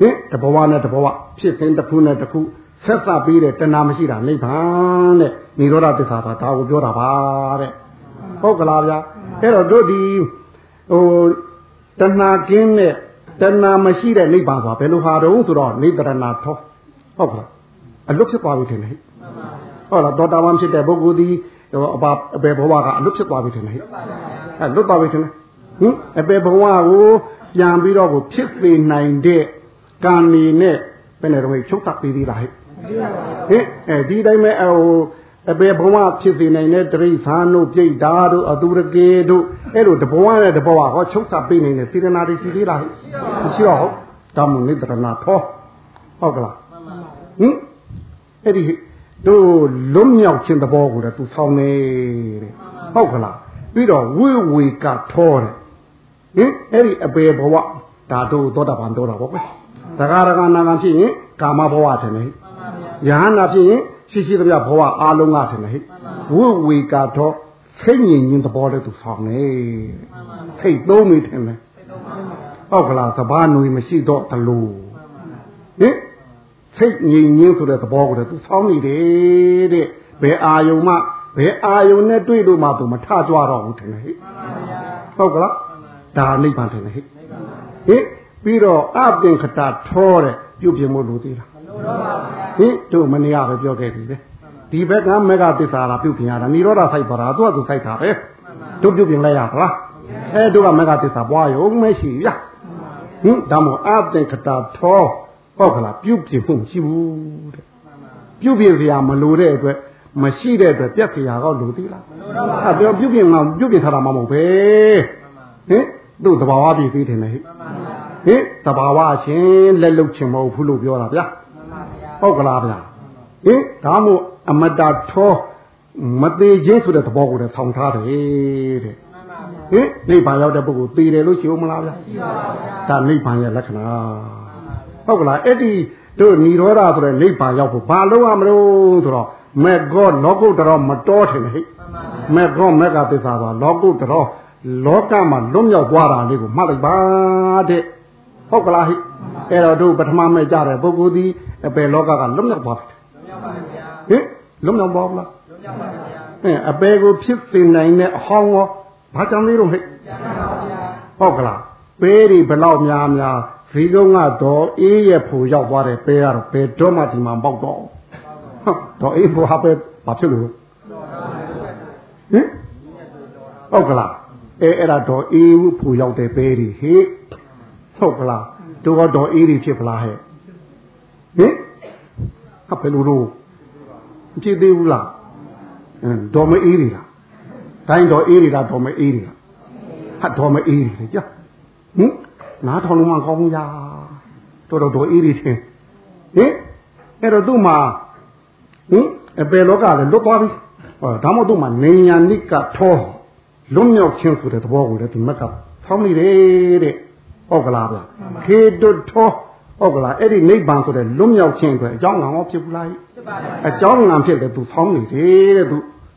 ဟင်တဘောဝနဲ့တဘောဝဖြစ်စဉ်တစ်ခုနဲ့တစ်ခုဆက်စပ်ပြီးတဲ့တဏှာမရှိတာနိဗ္ဗာန်တဲ့និရောဓသစ္စာဒါကိုပြောတာပါတဲ့ဟုတ်ကလားဗျာအဲ့တော့တို့ဒီဟိုတဏှာကင်းတဲ့ တဏှာမရှိတဲ့နိဗ္ဗာန်ဆိုတာဘယ်လိုဟာတုံးဆိုတော့နိဗ္ဗာန်ထောဟုတ်ကလားအလွတ်ဖြစ်သွားပြီထင်တယ်ဟုတ်လားသောတာပန်ဖြစ်တဲ့ပုဂ္ဂိုလ်ဒီဟိုအပအပေဘဝကအလွတ်ဖြစ်သွားပြီထင်တယ်အဲလွတ်သွားပြီထင်တယ်ဟင်အပေဘဝကိုပြန်ပြီးတော့ကိုဖြစ်ပေနိုင်တဲ့ကံနေနဲ့ဘယ်နဲ့တော့ချုပ်တတ်ပြီးသေးလားဟဲ့ဟင်အဲဒီတိုင်းပဲဟို အပေဘဝဖြစ်စေနိုင်တဲ့တရိษံတို့ပြိတ္တာတို့အသူရကေတို့အဲ့လိုတဘဝနဲ့တဘဝဟောချုပ်စားပေးနိုင်တဲ့စေတနာတွေရှိသေးလားမရှိတော့ဟုတ်တောင်းမနိတရဏထောဟုတ်ကလားဟင်အဲ့ဒီတို့လွတ်မြောက်ခြင်းသဘောကိုလည်းသူဆောင်းနေတဲ့ဟုတ်ကလားပြီးတော့ဝိဝေကထောတဲ့ဟင်အဲ့ဒီအပေဘဝဒါတို့သောတာပန်တော်တာပေါ့ကွယ်သဂရကနာကဖြစ်ရင်ကာမဘဝထင်တယ်ယဟနာဖြစ်ရင် ရှိရှိသမျှဘဝအားလုံးကထင်တယ်ဟဲ့ဝိဝေကတော့စိတ်ငြိမ်ခြင်းသဘောလည်းသူဆောင်နေထိတ်သုံးမိထင်တယ်ဟုတ်ကလားသဘာနွေမရှိတော့တလို့ဟင်စိတ်ငြိမ်ခြင်းဆိုတဲ့သဘောကိုလည်းသူဆောင်နေတယ်တဲ့ဘယ်အာယုံမှဘယ်အာယုံနဲ့တွေ့လို့မှသူမထကြွတော့ဘူးထင်တယ်ဟဲ့ဟုတ်ကလားဒါနိဗ္ဗာန်ထင်တယ်ဟဲ့ဟင်ပြီးတော့အပင်ခတာထောတဲ့ပြုတ်ပြမို့လို့သေးလား ဟင်တို့မနေရပဲပြောခဲ့ပြီပဲဒီဘက်ကမေဃသစ္စာလာပြုတ်ပြင်ရတာនិရောဓဆိုင်ပါတာသူကသူဆိုင်တာပဲတို့ပြုတ်ပြင်လိုက်ရသလားအဲတို့ကမေဃသစ္စာပွားရုံမရှိရဟင်ဒါမို့အပင်ခတာထောဟုတ်ခလားပြုတ်ပြင်မှုမရှိဘူးတဲ့ပြုတ်ပြင်စရာမလိုတဲ့အတွက်မရှိတဲ့အတွက်ပြက်စရာကောလိုသေးလားအဲပြောပြုတ်ပြင်မှာပြုတ်ပြင်ထားတာမှမဟုတ်ပဲဟင်တို့တဘာဝပြည့်သေးတယ်လေဟင်တဘာဝရှင်လက်လုတ်ချင်မဟုတ်ဘူးလို့ပြောတာဗျာ ဟုတ်ကလားဗျာဟင်ဒါမို့အမတထောမသေးခြင်းဆိုတဲ့သဘောကိုလည်းဆောင်းထားတယ်တဲ့ဟင်နိဗ္ဗာန်ရောက်တဲ့ပုဂ္ဂိုလ်သေတယ်လို့ရှိဦးမလားဗျာရှိပါပါဗျာဒါနိဗ္ဗာန်ရဲ့လက္ခဏာဟုတ်ကလားအဲ့ဒီတို့និရောဓဆိုတဲ့နိဗ္ဗာန်ရောက်ဖို့ဘာလို့ရမလို့ဆိုတော့မေကောလောကုတ္တရောမတော်ထင်ဟိမေကောမေကသစ္စာပါလောကုတ္တရောလောကမှာလွတ်မြောက်သွားတာလေးကိုမှတ်လိုက်ပါတဲ့ဟုတ်ကလားဟိ အဲ့တော့တို့ပထမမဲ့ကြတဲ့ပုဂ္ဂိုလ်ဒီအပေလောကကလွတ်မြောက်သွားတယ်ဟင်လွတ်မြောက်ပါဘူးလားလွတ်မြောက်ပါဗျာဟင်အပေကိုဖြစ်စေနိုင်တဲ့အဟောင်းရောဘာကြောင့်လေးတော့ဟဲ့ဟုတ်ကလားပေးဒီဘလောက်များများဇီကုန်းကတော့အေးရဲ့ဖို့ရောက်သွားတယ်ပေးကတော့ဘယ်တော့မှဒီမှာပေါက်တော့ဟုတ်တော့အေးဖို့ဟာပဲဘာဖြစ်လို့ဟင်ဟုတ်ကလားအဲအဲ့ဒါတော့အေးဖို့ရောက်တယ်ပေးဒီဟေ့ဟုတ်ကလား တို့ကတော့အေးဒီဖြစ်ပလားဟဲ့ဟင်ဟာဘယ်လိုလို့မဖြစ်သေးဘူးလားအင်းတော်မအေးတွေလားတိုင်းတော်အေးတွေလားတော်မအေးတွေလားဟာတော်မအေးတွေကြာဟင်နားထောင်လို့မှကောင်းရာတော်တော်တော်အေးတွေချင်းဟင်အဲ့တော့သူ့မှာဟင်အပေလောကလည်းလွတ်သွားပြီဟောဒါမှမဟုတ်သူ့မှာနေညာနိကထောလွတ်မြောက်ခြင်းဆိုတဲ့သဘောကိုလည်းဒီမက်ကဆောင်းနေတယ်တဲ့ ဟုတ်ကလားဗျခေတုထောဟုတ်ကလားအဲ့ဒီနိဗ္ဗာန်ဆိုတဲ့လွတ်မြောက်ခြင်းအတွက်အကြောင်းငံရောဖြစ်ဘူးလားဖြစ်ပါဘူးအကြောင်းငံဖြစ်တယ်သူဆောင်းနေတယ်တဲ့သူ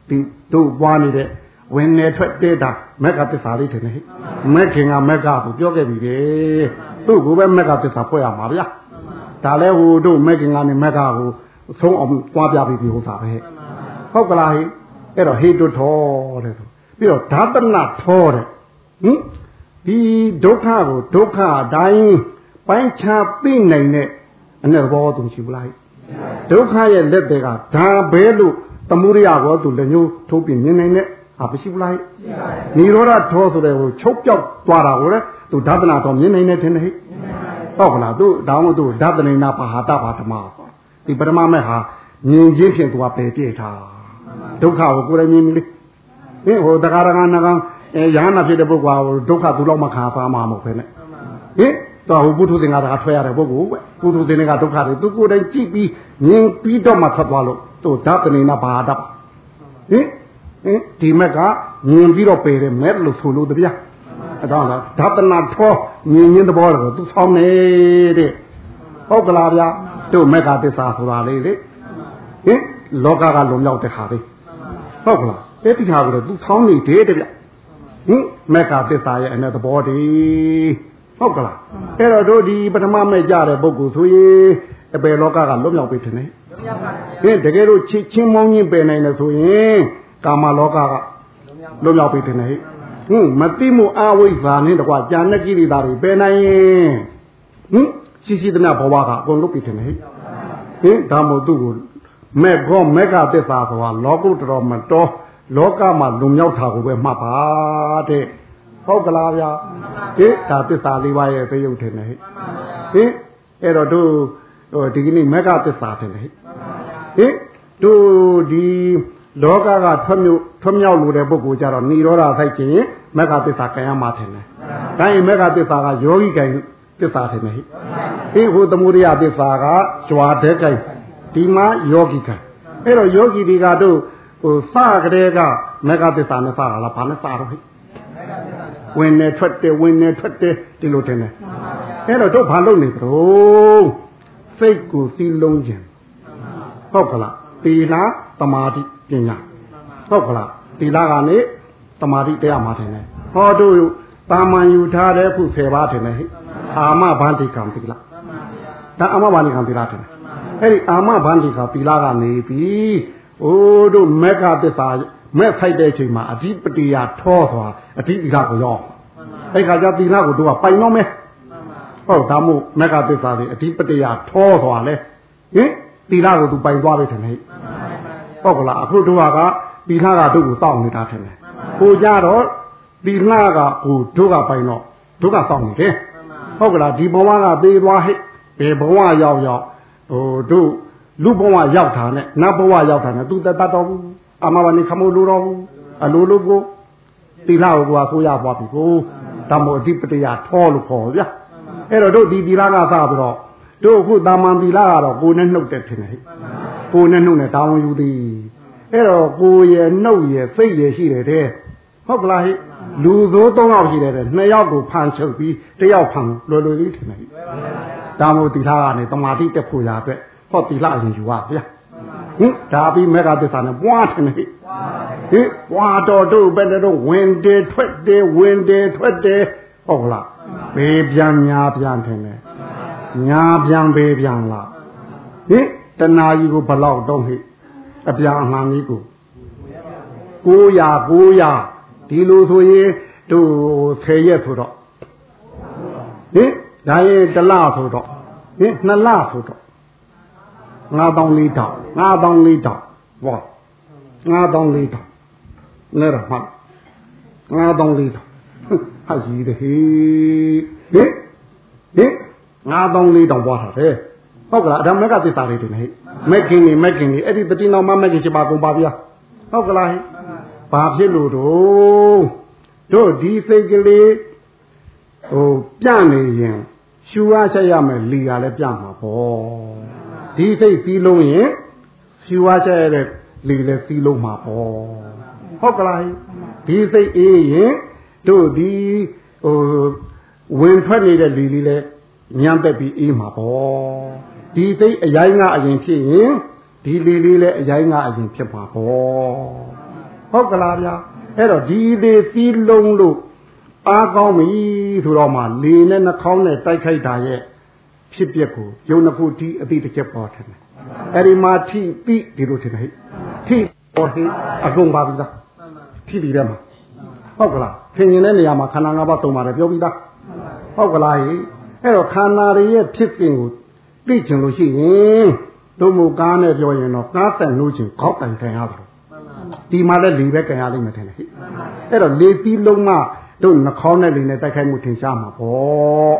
ဒီတို့ပွားနေတဲ့ဝင်နေထွက်တဲ့တာမက်ကသစ္စာလေးထင်တယ်မက်ခင်ကမက်ကကိုပြောခဲ့ပြီလေသူ့ကိုပဲမက်ကသစ္စာဖွဲ့ရမှာဗျာဒါလဲဟိုတို့မက်ခင်ကနေမက်ကကိုသုံးအောင်ပွားပြပြီးပြီဟိုစားပဲဟုတ်ကလားဟိအဲ့တော့ဟေတုထောတဲ့ပြီးတော့ဓာတနာထောတဲ့ဟင် ဒီဒုက္ခကိုဒုက္ခအတိုင်းပိုင်းခြားသိနိုင်တဲ့အ내ဘောသူရှိဘူးလားဒုက္ခရဲ့လက်တွေကဒါပဲလို့သမှုရိယဘောသူလက်ညှိုးထိုးပြမြင်နိုင်တဲ့ဟာမရှိဘူးလားရှိပါတယ်နိရောဓထောဆိုတဲ့ဟိုချုပ်ပြောက်သွားတာကိုလေသူဓာတနာတော်မြင်နိုင်တယ်ထင်တယ်ဟဲ့ဟုတ်ကလားသူဒါမှမဟုတ်သူဓာတနိနာပါဟာတပါဓမ္မဒီပရမမဲ့ဟာမြင်ချင်းဖြင့်သူကပယ်ပြည့်ထားဒုက္ခကိုကိုယ်လည်းမြင်ပြီလေဟင်ဟိုတက္ကရာနာက အဲယဟနာဖြစ်တဲ့ပုဂ္ဂိုလ်ကဒုက္ခသူတော့မခံစားမှာမဟုတ်ပဲနဲ့ဟင်တော့ဟိုပုထုသင်္ကာတကထွက်ရတဲ့ပုဂ္ဂိုလ်ပဲပုထုသင်္ကဒုက္ခတွေသူကိုယ်တိုင်ကြည့်ပြီးမြင်ပြီးတော့မှထွက်သွားလို့သူဓာတနိနာဘာဒဟဟင်ဟင်ဒီမက်ကမြင်ပြီးတော့ပယ်တယ်မဲ့လို့ဆိုလို့တပြားအဲ့တော့လားဓတနာထောမြင်ရင်သဘောတော့သူဆောင်းနေတဲ့ဟုတ်ကလားဗျာတို့မက်ကသစ္စာဆိုတာလေးလေဟင်လောကကလုံလောက်တဲ့ခါလေးဟုတ်ကလားအဲ့ဒီခါကလည်းသူဆောင်းနေတယ်တဗျာ ဟင်မက်ကသစ္စာရဲ့အနေသဘောတည်းဟုတ်ကလားအဲ့တော့တို့ဒီပထမမဲ့ကြတဲ့ပုဂ္ဂိုလ်ဆိုရင်အပေလောကကလွတ်မြောက်ပြီထင်တယ်ဟင်တကယ်လို့ချစ်ချင်းမောင်းချင်းပယ်နိုင်တယ်ဆိုရင်ကာမလောကကလွတ်မြောက်ပြီထင်တယ်ဟင်မတိမှုအဝိဇ္ဇာနဲ့တကွာကြာနေကိရိတာတွေပယ်နိုင်ရင်ဟင်ရှိရှိသမျှဘဝကအကုန်လွတ်ပြီထင်တယ်ဟင်ဒါမို့သူ့ကိုမဲ့ကောမဲ့ကသစ္စာဆိုတာလောကုတ္တရောမတော် လောကမှာလွန်မြောက်တာကိုပဲမှတ်ပါတဲ့ဟုတ်ကလားဗျာဟင်ဒါသစ္စာလေးပါးရဲ့သရုပ်ထင်တယ်ဟင်အဲ့တော့တို့ဟိုဒီကနေ့မက်ကသစ္စာထင်တယ်ဟင်တို့ဒီလောကကထွတ်မြထွတ်မြောက်လို့တဲ့ပုဂ္ဂိုလ်ကြတော့និရောဓဆိုင်ခြင်းမက်ကသစ္စာကံရမှာထင်တယ်ဒါရင်မက်ကသစ္စာကယောဂီကံသစ္စာထင်တယ်ဟိဟိဟိုသမုဒိယသစ္စာကကြွားတဲ့ကံဒီမှာယောဂီကံအဲ့တော့ယောဂီတွေကတို့ ဟိုစကတဲ့ကမက်ကသစ္စာနဲ့စတာလားဘာနဲ့စတော့ဟိဝင်နေထွက်တယ်ဝင်နေထွက်တယ်ဒီလိုတင်တယ်အဲ့တော့တို့ဘာလုပ်နေသလဲစိတ်ကိုစီလုံးခြင်းဟုတ်ကလားသီလသမာဓိပညာဟုတ်ကလားသီလကနေသမာဓိတရားမှာတင်တယ်ဟောတို့တာမန်ယူထားတဲ့ခု10ပါးတင်တယ်ဟိအာမဗန္တိကံသီလဒါအာမဗန္တိကံသီလတင်တယ်အဲ့ဒီအာမဗန္တိကသီလကနေပြီး အိုးတို့မက္ခသစ္စာမဲ့ဆိုင်တဲ့အချိန်မှာအဓိပတိယထောသွားအဓိပတိကကိုရောက်အဲ့ခါကျသီလကိုတို့ကပိုင်တော့မယ်ဟုတ်ဒါမို့မက္ခသစ္စာတွေအဓိပတိယထောသွားလဲဟင်သီလကိုသူပိုင်သွားပြီထင်တယ်ဟုတ်ကလားအခုတို့ကသီလကတို့ကိုတောက်နေတာထင်တယ်ကိုကြတော့သီလကကိုတို့ကပိုင်တော့တို့ကတောက်နေတယ်ဟုတ်ကလားဒီဘဝကသေးသွားဟဲ့ဘယ်ဘဝရောက်ရောက်ဟိုတို့ လူဘဝရောက်တာနဲ့နတ်ဘဝရောက်တာနဲ့သူတတ်တော်ဘူးအမဘာနေခမိုးလိုတော့ဘူးအလိုလိုကိုသီလကိုကွာဆိုရသွားပြီကိုတမောအဓိပတိယထောလို့ခေါ်ဗျာအဲ့တော့တို့ဒီသီလကစပြီးတော့တို့အခုတာမန်သီလကတော့ကိုယ်နဲ့နှုတ်တယ်ထင်တယ်ကိုယ်နဲ့နှုတ်နဲ့တောင်းယူသည်အဲ့တော့ကိုယ်ရဲ့နှုတ်ရဲ့စိတ်ရဲ့ရှိတယ်တဲ့ဟုတ်ကလားဟိလူသော၃ယောက်ရှိတယ်တဲ့နှစ်ယောက်ကိုဖန်ချုပ်ပြီးတစ်ယောက်ဖန်လွယ်လွယ်လေးထင်တယ်ဒါမို့သီလကနေတမာတိတက်ဖို့ရအတွက် ဟောသီလအရင်ယူပါဗျာဟင်ဒါပြီးမေဃသစ္စာနဲ့ပွားတယ်ဟိဟင်ပွားတော်တို့ပဲတော့ဝင်တယ်ထွက်တယ်ဝင်တယ်ထွက်တယ်ဟုတ်လားဘေးပြန်များပြန်ထင်တယ်ညာပြန်ဘေးပြန်လားဟင်တဏှာကြီးကိုဘလောက်တော့ဟိအပြန်အမှန်ကြီးကို900 900ဒီလိုဆိုရင်တို့10ရက်ဆိုတော့ဟင်ဒါရင်တလဆိုတော့ဟင်2လဆိုတော့ 9000လေးတောင်9000လေးတောင်ဟော9000လေးတောင်လဲတော့မှ9000လေးတောင်ဟာကြီးတယ်ဟေးဟင်ဟင်9000လေးတောင်ပွားတာတဲ့ဟုတ်ကလားအဒါမက်ကသစ္စာလေးတွေနဲ့မက်ကင်းနေမက်ကင်းနေအဲ့ဒီတတိနောင်မမက်ကင်းချပါကုန်ပါဗျာဟုတ်ကလားဟင်ဘာဖြစ်လို့တော့တို့ဒီစိတ်ကလေးဟိုပြနေရင်ရှူရဆက်ရမယ်လီရလည်းပြမှာပေါ့ ဒီစိတ်စည်းလုံးရင်ဖြူဝါချက်ရတဲ့လေလည်းစည်းလုံးမှာပေါ့ဟုတ်ကလားဒီစိတ်အေးရင်တို့ဒီဟိုဝင်ထွက်နေတဲ့လေလေးလည်းညံတက်ပြီးအေးမှာပေါ့ဒီစိတ်အရင်ကအရင်ဖြစ်ရင်ဒီလေလေးလည်းအရင်ကအရင်ဖြစ်မှာပေါ့ဟုတ်ကလားဗျာအဲ့တော့ဒီလေစည်းလုံးလို့အားကောင်းပြီဆိုတော့မှလေနဲ့နှာခေါင်းနဲ့တိုက်ခိုက်တာရဲ့ ဖြစ်ပျက်ကိုယုံနှစ်ခုထိအတိတစ်ချက်ပေါ်တယ်အဲ့ဒီမှာထိပြီးဒီလိုထင်တယ်ထိပေါ်ဟိအကုန်ပါပြီလားထိပြီးတယ်မှာဟုတ်ကလားထင်ရင်တဲ့နေရာမှာခန္ဓာ၅ပါးသုံးပါတယ်ပြောပြီးသားဟုတ်ကလားဟိအဲ့တော့ခန္ဓာတွေရဲ့ဖြစ်စဉ်ကိုသိချင်လို့ရှိရင်တို့မူကားနဲ့ပြောရင်တော့ကားတန်လို့ချင်းခေါက်တန်ခံရတယ်ဒီမှာလည်းလေပဲကြံရလိမ့်မယ်ထင်တယ်ဟိအဲ့တော့လေပြီးလုံးမတို့နှာခေါင်းနဲ့လေနဲ့တိုက်ခိုက်မှုထင်ရှားမှာပေါ့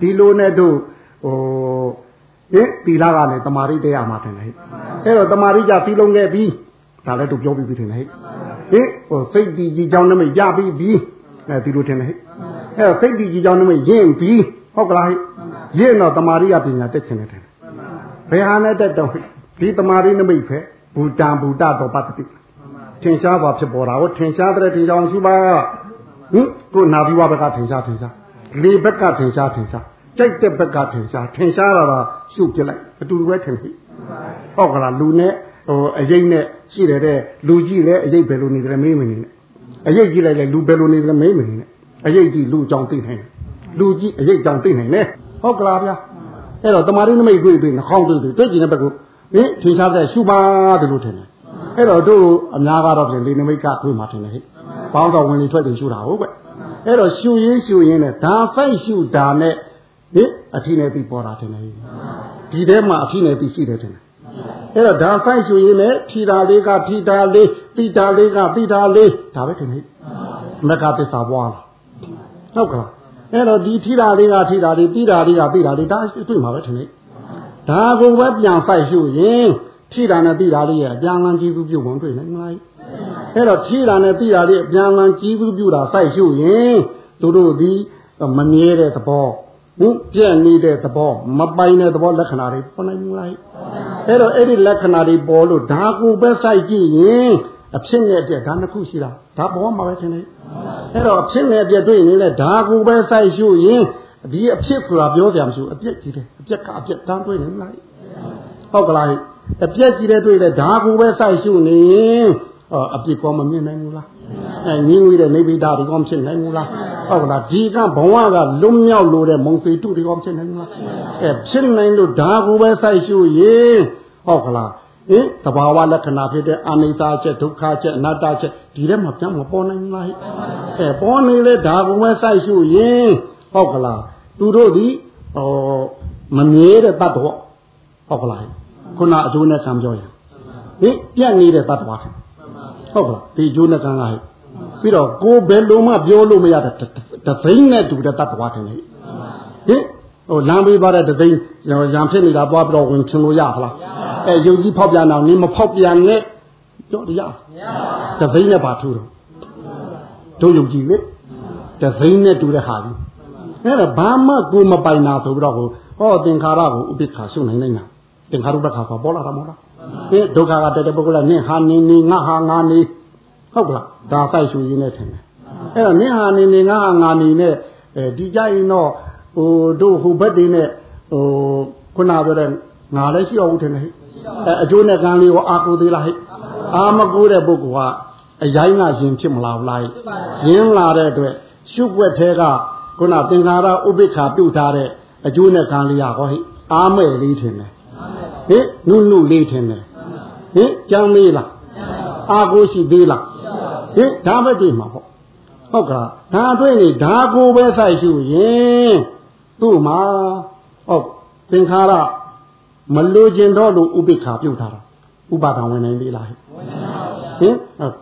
ဒီလိုနဲ့တို့ ဟိုဟင်တီလာကလည်းတမာရိတရားမှာထင်တယ်ဟဲ့အဲ့တော့တမာရိကြပြီးလုံးခဲ့ပြီဒါလည်းသူပြောပြီးပြီထင်တယ်ဟဲ့ဟင်ဟိုစိတ်တည်ကြည်ကြောင်းနဲ့မရပြီးပြီအဲဒီလိုထင်တယ်ဟဲ့အဲ့တော့စိတ်တည်ကြည်ကြောင်းနဲ့မရင့်ပြီးဟုတ်ကလားဟဲ့ရင့်တော့တမာရိယပညာတက်ချင်တယ်ထင်တယ်ဘယ်ဟာနဲ့တက်တော့ဒီတမာရိနမိတ်ပဲဘူတံဘူတတော်ပတ္တိထင်ရှားပါဖြစ်ပေါ်တာကိုထင်ရှားတဲ့ထင်ရှားအောင်ရှုပါဟင်ကိုနာပြီးဝဘက်ကထင်ရှားထင်ရှားလေဘက်ကထင်ရှားထင်ရှား ကြိုက်တဲ့ဘက်ကထင်ရှားထင်ရှားတာကရှုပြလိုက်အတူတူပဲထင်ပြီဟုတ်ကလားလူနဲ့ဟိုအရေးနဲ့ရှိတယ်တဲ့လူကြည့်လဲအရေးဘယ်လိုနေတယ်မေးမနေနဲ့အရေးကြည့်လိုက်လဲလူဘယ်လိုနေတယ်မေးမနေနဲ့အရေးကြည့်လူကြောင်သိနိုင်လူကြည့်အရေးကြောင်သိနိုင်တယ်ဟုတ်ကလားဗျာအဲ့တော့တမာရင်းနမိတ်တွေ့တွေ့နှာခေါင်းတွေ့တွေ့တွေ့ကြည့်တဲ့ဘက်ကဟင်ထင်ရှားတဲ့ရှုပါတယ်လို့ထင်တယ်အဲ့တော့တို့အများကတော့ပြင်လေနမိတ်ကတွေ့မှထင်တယ်ဟဲ့ဘောင်းတော်ဝင်လေထွက်တယ်ရှုတာဟုတ်ကွအဲ့တော့ရှုရင်းရှုရင်းနဲ့ဒါဆိုင်ရှုတာနဲ့ ဟင်အထီးနဲ့ပြီးပေါ်တာထင်တယ်ဒီထဲမှာအထီးနဲ့ပြီးရှိတယ်ထင်တယ်အဲ့တော့ဒါဆိုင်ရှုရင်းနဲ့ထီတာလေးကထီတာလေးပိတာလေးကပိတာလေးဒါပဲထင်တယ်မက္ကသစ္စာပွားဟုတ်ကလားအဲ့တော့ဒီထီတာလေးကထီတာလေးပိတာလေးကပိတာလေးဒါတွေ့မှာပဲထင်တယ်ဒါကိုပဲပြန်ဆိုင်ရှုရင်ထိတာနဲ့တိတာလေးရဲ့အပြန်လန်းကြီးစုပြုတ်ဝင်တွေ့နိုင်မလားအဲ့တော့ထိတာနဲ့တိတာလေးအပြန်လန်းကြီးစုပြုတ်တာစိုက်ရှုရင်သူတို့ဒီမမြဲတဲ့သဘော ဟုတ်ပြည့်နေတဲ့သဘောမပိုင်တဲ့သဘောလက္ခဏာတွေပေါ်နိုင်မလားအဲ့တော့အဲ့ဒီလက္ခဏာတွေပေါ်လို့ဒါကိုပဲစိုက်ကြည့်ရင်အဖြစ်နဲ့အပြက်ဒါနှစ်ခုရှိတာဒါပေါ်မှာပဲထင်တယ်အဲ့တော့အဖြစ်နဲ့အပြက်တွေ့ရင်လည်းဒါကိုပဲစိုက်ရှုရင်ဒီအဖြစ်ဆိုတာပြောကြမှာမရှိဘူးအပြက်ကြီးတယ်အပြက်ကအပြက်တန်းတွေ့နေမလားဟုတ်ကလားအပြက်ကြီးတဲ့တွေ့တဲ့ဒါကိုပဲစိုက်ရှုနေရင် အပြစ်ကောမမြင်နိုင်ဘူးလားအဲငင်းဝေးတဲ့နေဗိဒတွေကောမဖြစ်နိုင်ဘူးလားဟုတ်ကလားဒီကဘဝကလွတ်မြောက်လို့တဲ့မုံစေတုတွေကောမဖြစ်နိုင်ဘူးလားအဲဖြစ်နိုင်လို့ဒါကိုပဲစိုက်ရှုရင်ဟုတ်ကလားဟင်တဘာဝလက္ခဏာဖြစ်တဲ့အာနိစ္စချက်ဒုက္ခချက်အနတ္တချက်ဒီထဲမှာပြန်မပေါ်နိုင်ဘူးလားအဲပေါ်နေလေဒါကိုပဲစိုက်ရှုရင်ဟုတ်ကလားသူတို့ဒီဟောမမြဲတဲ့တတ်တော့ဟုတ်ကလားခုနအကျိုးနဲ့ကံပြောရင်ဟင်ပြတ်နေတဲ့တ attva ဟုတ်ကလားဒီအကျိုးနဲ့ကံကဟဲ့ပြီးတော့ကိုဘယ်လိုမှပြောလို့မရတဲ့တသိန်းနဲ့တူတဲ့တ attva ထင်လေဟင်ဟိုလမ်းပေးပါတဲ့တသိန်းရံဖြစ်နေတာပွားပြီးတော့ဝင်ချင်လို့ရသလားအဲယုံကြည်ဖောက်ပြန်အောင်နင်းမဖောက်ပြန်နဲ့တော့ရတသိန်းနဲ့ပါထူတော့တို့ယုံကြည်လေတသိန်းနဲ့တူတဲ့ဟာကြီးအဲ့ဒါဘာမှကိုမပိုင်တာဆိုပြီးတော့ဟောသင်္ခါရကိုဥပိ္ပခာရှုနိုင်နိုင်တာသင်္ခါရုပ္ပခါဆိုပေါ်လာတာမဟုတ်လား ဒီဒုက္ခကတတဲ့ပုဂ္ဂိုလ်ကနင့်ဟာနေနေငါဟာငါနေဟုတ်ကလားဒါဆိုင်ရှူရင်းနဲ့ထင်တယ်အဲ့တော့နင့်ဟာနေနေငါဟာငါနေနဲ့အဲဒီကြရင်တော့ဟိုတို့ဟိုဘက်တွေနဲ့ဟိုခုနပြောတဲ့ငါလည်းရှိအောင်ထင်တယ်ဟဲ့အဲအကျိုးနဲ့ကံလေးကိုအာကိုသေးလားဟဲ့အာမကိုတဲ့ပုဂ္ဂိုလ်ကအရင်ကရင်ဖြစ်မလားလားရင်းလာတဲ့အတွက်ရှုွက်သေးကခုနသင်္ခါရဥပိ္ပခာပြုတ်ထားတဲ့အကျိုးနဲ့ကံလေးရဟောဟိအာမဲ့လေးထင်တယ် ဟင်နုနုလေးထင်တယ်ဟင်ကြမ်းမေးလားအာကိုရှိသေးလားဟင်ဒါပဲတွေ့မှာပေါ့ဟုတ်ကလားဒါတွေ့နေဒါကိုပဲဆိုင်ရှုရင်သူ့မှာဟုတ်သင်္ခါရမလိုချင်တော့လို့ဥပိ္ပခာပြုတ်ထားတာဥပါဒံဝင်နိုင်သေးလားဟင်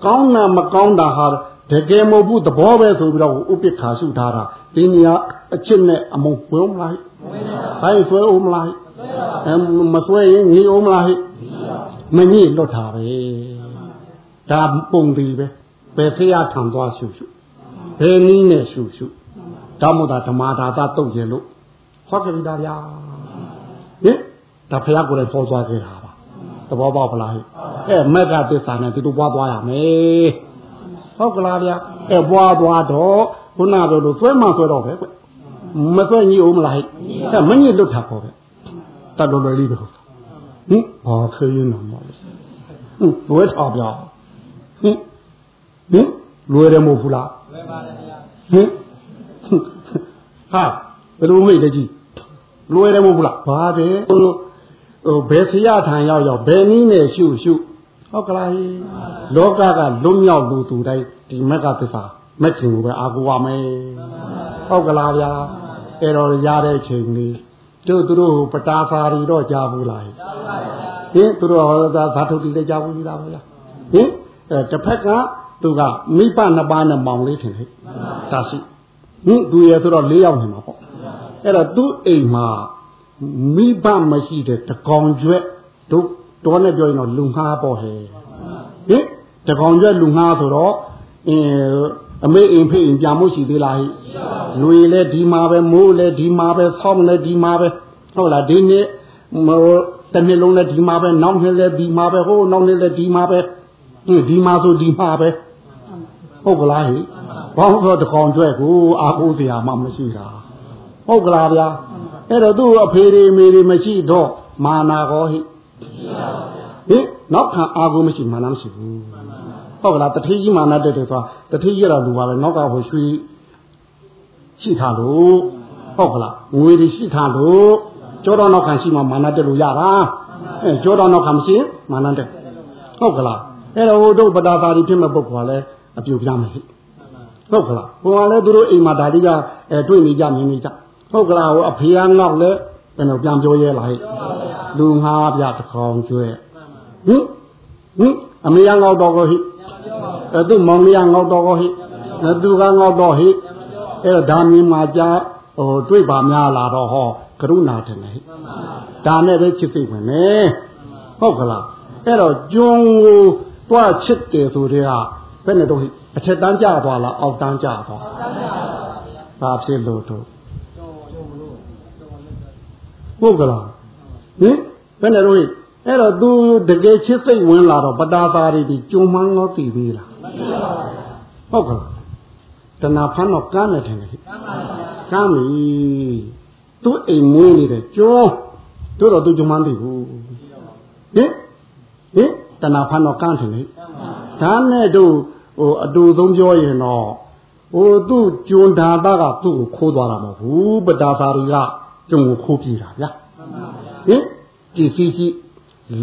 ကောင်းတာမကောင်းတာဟာတကယ်မဟုတ်ဘူးသဘောပဲဆိုပြီးတော့ဥပိ္ပခာရှုထားတာဒီနေရာအချစ်နဲ့အမုံဝဲမလားဟဲ့ဆွဲဦးမလားအဲ မဆွဲရင်ငြိအောင်မလားဟဲ့မညစ်လွတ်တာပဲဒါပုံပြီးပဲဘယ်ဖះထံသွားရှုရှုဘယ်နည်းနဲ့ရှုရှုဒါမို့သာဓမ္မဒါသတုတ်ရလို့ဟောကြပြီသားဗျာဟင်ဒါဖះကိုယ်လည်းပေါ်သွားခဲ့တာပါသဘောပေါက်ပလားဟဲ့အဲမက်ကသစ္စာနဲ့ဒီလိုပွားသွားရမယ်ဟုတ်ကလားဗျာအဲပွားသွားတော့ခုနကလိုဆွဲမှဆွဲတော့ပဲကွမဆွဲညိအောင်မလားဟဲ့အဲမညိလွတ်တာပေါ့ဗျ တတ်တော်လွယ်လေးပဲဟင်ဘာခေရင်တော့မလဲဟင်လွယ်ထားဗျာဟင်ဟင်လွယ်တယ်မဟုတ်ဘူးလားလွယ်ပါတယ်ဗျာဟင်ဟာဘယ်လိုမိတ်လဲကြီးလွယ်တယ်မဟုတ်ဘူးလားဘာတယ်ဟိုဟိုဘယ်ဆရာထံရောက်ရောက်ဘယ်နည်းနဲ့ရှုရှုဟုတ်ကလားလောကကလွတ်မြောက်လူသူတိုင်းဒီမက်ကသစ္စာမက်ခင်ကိုပဲအာကိုရမယ်ဟုတ်ကလားဗျာအဲ့တော့ရတဲ့ချိန်လေး တို့သူတို့ပတာစာရီတော့ကြားဘူးလားဟင်သူတို့ဟောသာသာထုတ်တိလည်းကြားဘူးလားဗျာဟင်အဲတစ်ဖက်ကသူကမိပနှစ်ပါးနဲ့မောင်လေးထင်ဟဲ့ဒါရှိဟင်သူရဲ့ဆိုတော့၄ယောက်နေမှာပေါ့အဲ့တော့သူ့အိမ်မှာမိဘမရှိတဲ့တကောင်ကျွဲ့တို့တော်နဲ့ပြောရင်တော့လူငှားပေါ့ဟဲ့ဟင်တကောင်ကျွဲ့လူငှားဆိုတော့အင်း အမေအိမ်ဖေးအိမ်ပြမှုရှိသေးလားဟိလူရည်လဲဒီမှာပဲမိုးလဲဒီမှာပဲဆောင်းလဲဒီမှာပဲဟုတ်လားဒီနေ့ဟိုတစ်နှစ်လုံးလဲဒီမှာပဲနောက်နှစ်လဲဒီမှာပဲဟိုနောက်နှစ်လဲဒီမှာပဲဟဒီဒီမှာဆိုဒီမှာပဲဟုတ်ကလားဟိဘောင်းတော့တကောင်ကျွဲကိုအာကိုစရာမှမရှိတာဟုတ်ကလားဗျာအဲ့တော့သူ့အဖေတွေမေတွေမရှိတော့မာနာကောဟိဟိနောက်ခံအာကိုမရှိမာနာမရှိဘူး ဟုတ်ကလားတတိကြီးမာနာတက်တယ်ဆိုတာတတိကြီးရလူပါပဲနောက်ကဟိုရွှေရှိထားလို့ဟုတ်ကလားငွေတွေရှိထားလို့ကြောတော့နောက်ခံရှိမှမာနာတက်လို့ရတာအဲကြောတော့နောက်ခံမရှိမာနာတက်ဟုတ်ကလားအဲ့တော့ဟိုတို့ပဒါသာတွေဖြစ်မဲ့ပုဂ္ဂိုလ်ကလည်းအပြုတ်ပြမယ်ဟိဟုတ်ကလားဟိုကလည်းသူတို့အိမ်မှာဒါတိကအဲတွေ့နေကြမြင်နေကြဟုတ်ကလားဟိုအဖေကငေါက်လဲဘယ်တော့ပြန်ပြောရဲလားဟိလူငါးပြတစ်ကောင်ကျွဲဟင်ဟင်အမေကငေါက်တော့ကိုဟိ အဲသူမောင်လေးကငေါက်တော့ကိုဟိအဲသူကငေါက်တော့ဟိအဲ့တော့ဒါမြင်မှာကြာဟိုတွေ့ပါများလာတော့ဟောကရုဏာတယ်ဟိဒါနဲ့ပဲချစ်စိတ်ဝင်မယ်ဟုတ်ကလားအဲ့တော့ကျွန်းကိုတွားချစ်တယ်ဆိုတဲ့ကဘယ်နဲ့တော့ဟိအထက်တန်းကြသွားလားအောက်တန်းကြသွားဘာဖြစ်လို့တော့ဟုတ်ကလားဟင်ဘယ်နဲ့တော့ဟိ အဲ့တော့ तू တကယ်ချစ်စိတ်ဝင်လာတော့ပတာသားတွေဒီကြုံမှန်းတော့တည်သေးလားဟုတ်ကလားတဏှာဖမ်းတော့ကမ်းတယ်ထင်တယ်ဟိကမ်းပြီသူ့အိမ်မွေးနေတဲ့ကျော်တို့တော့သူကြုံမှန်းတည်ဘူးဟင်ဟင်တဏှာဖမ်းတော့ကမ်းတယ်ဟိဒါနဲ့တို့ဟိုအတူဆုံးပြောရင်တော့ဟိုသူ့ကျွန်းဓာတာကသူ့ကိုခိုးသွားတာမဟုတ်ဘူးပဒါသာတွေကကျုံကိုခိုးပြေးတာဗျာဟင်ကြည်စီကြီး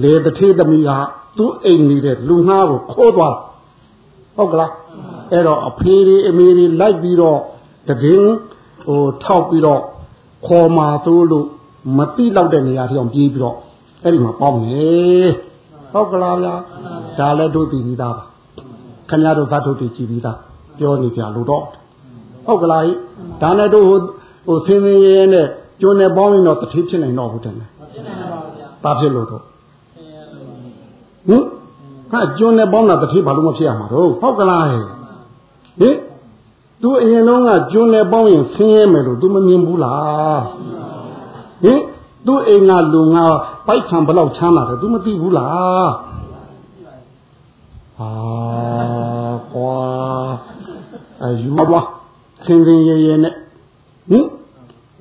လေတထေးသမီးကသူ့အိမ်နေတဲ့လူငှားကိုခိုးသွားဟုတ်ကလားအဲ့တော့အဖေတွေအမေတွေလိုက်ပြီးတော့တကင်းဟိုထောက်ပြီးတော့ခေါ်มาသို့လို့မတိလောက်တဲ့နေရာထိအောင်ပြေးပြီးတော့အဲ့ဒီမှာပေါင်းနေဟုတ်ကလားဗျာဒါလည်းတို့တည်ပြီးသားပါခင်ဗျားတို့သတ်ထုတ်တည်ကြည်ပြီးသားပြောနေကြလို့တော့ဟုတ်ကလားဒါနဲ့တို့ဟိုဟိုဆင်းရဲရဲနဲ့ကျွန်းနဲ့ပေါင်းရင်တော့တတိဖြစ်နိုင်တော့ဘူးတဲ့ဘာဖြစ်လို့တော့ ဟင်ဟာကျွန်းနဲ့ပေါင်းတာတတိဘာလို့မဖြစ်ရမှာတော့ဟုတ်ကလားဟင်သူအရင်တော့ကကျွန်းနဲ့ပေါင်းရင်ဆင်းရဲမယ်လို့ तू မမြင်ဘူးလားဟင်သူအိမ်ကလူငါပိုက်ခံဘလောက်ချမ်းသာတယ် तू မသိဘူးလားဟာကွာအယူပါခင်းခင်းရဲရဲနဲ့ဟင်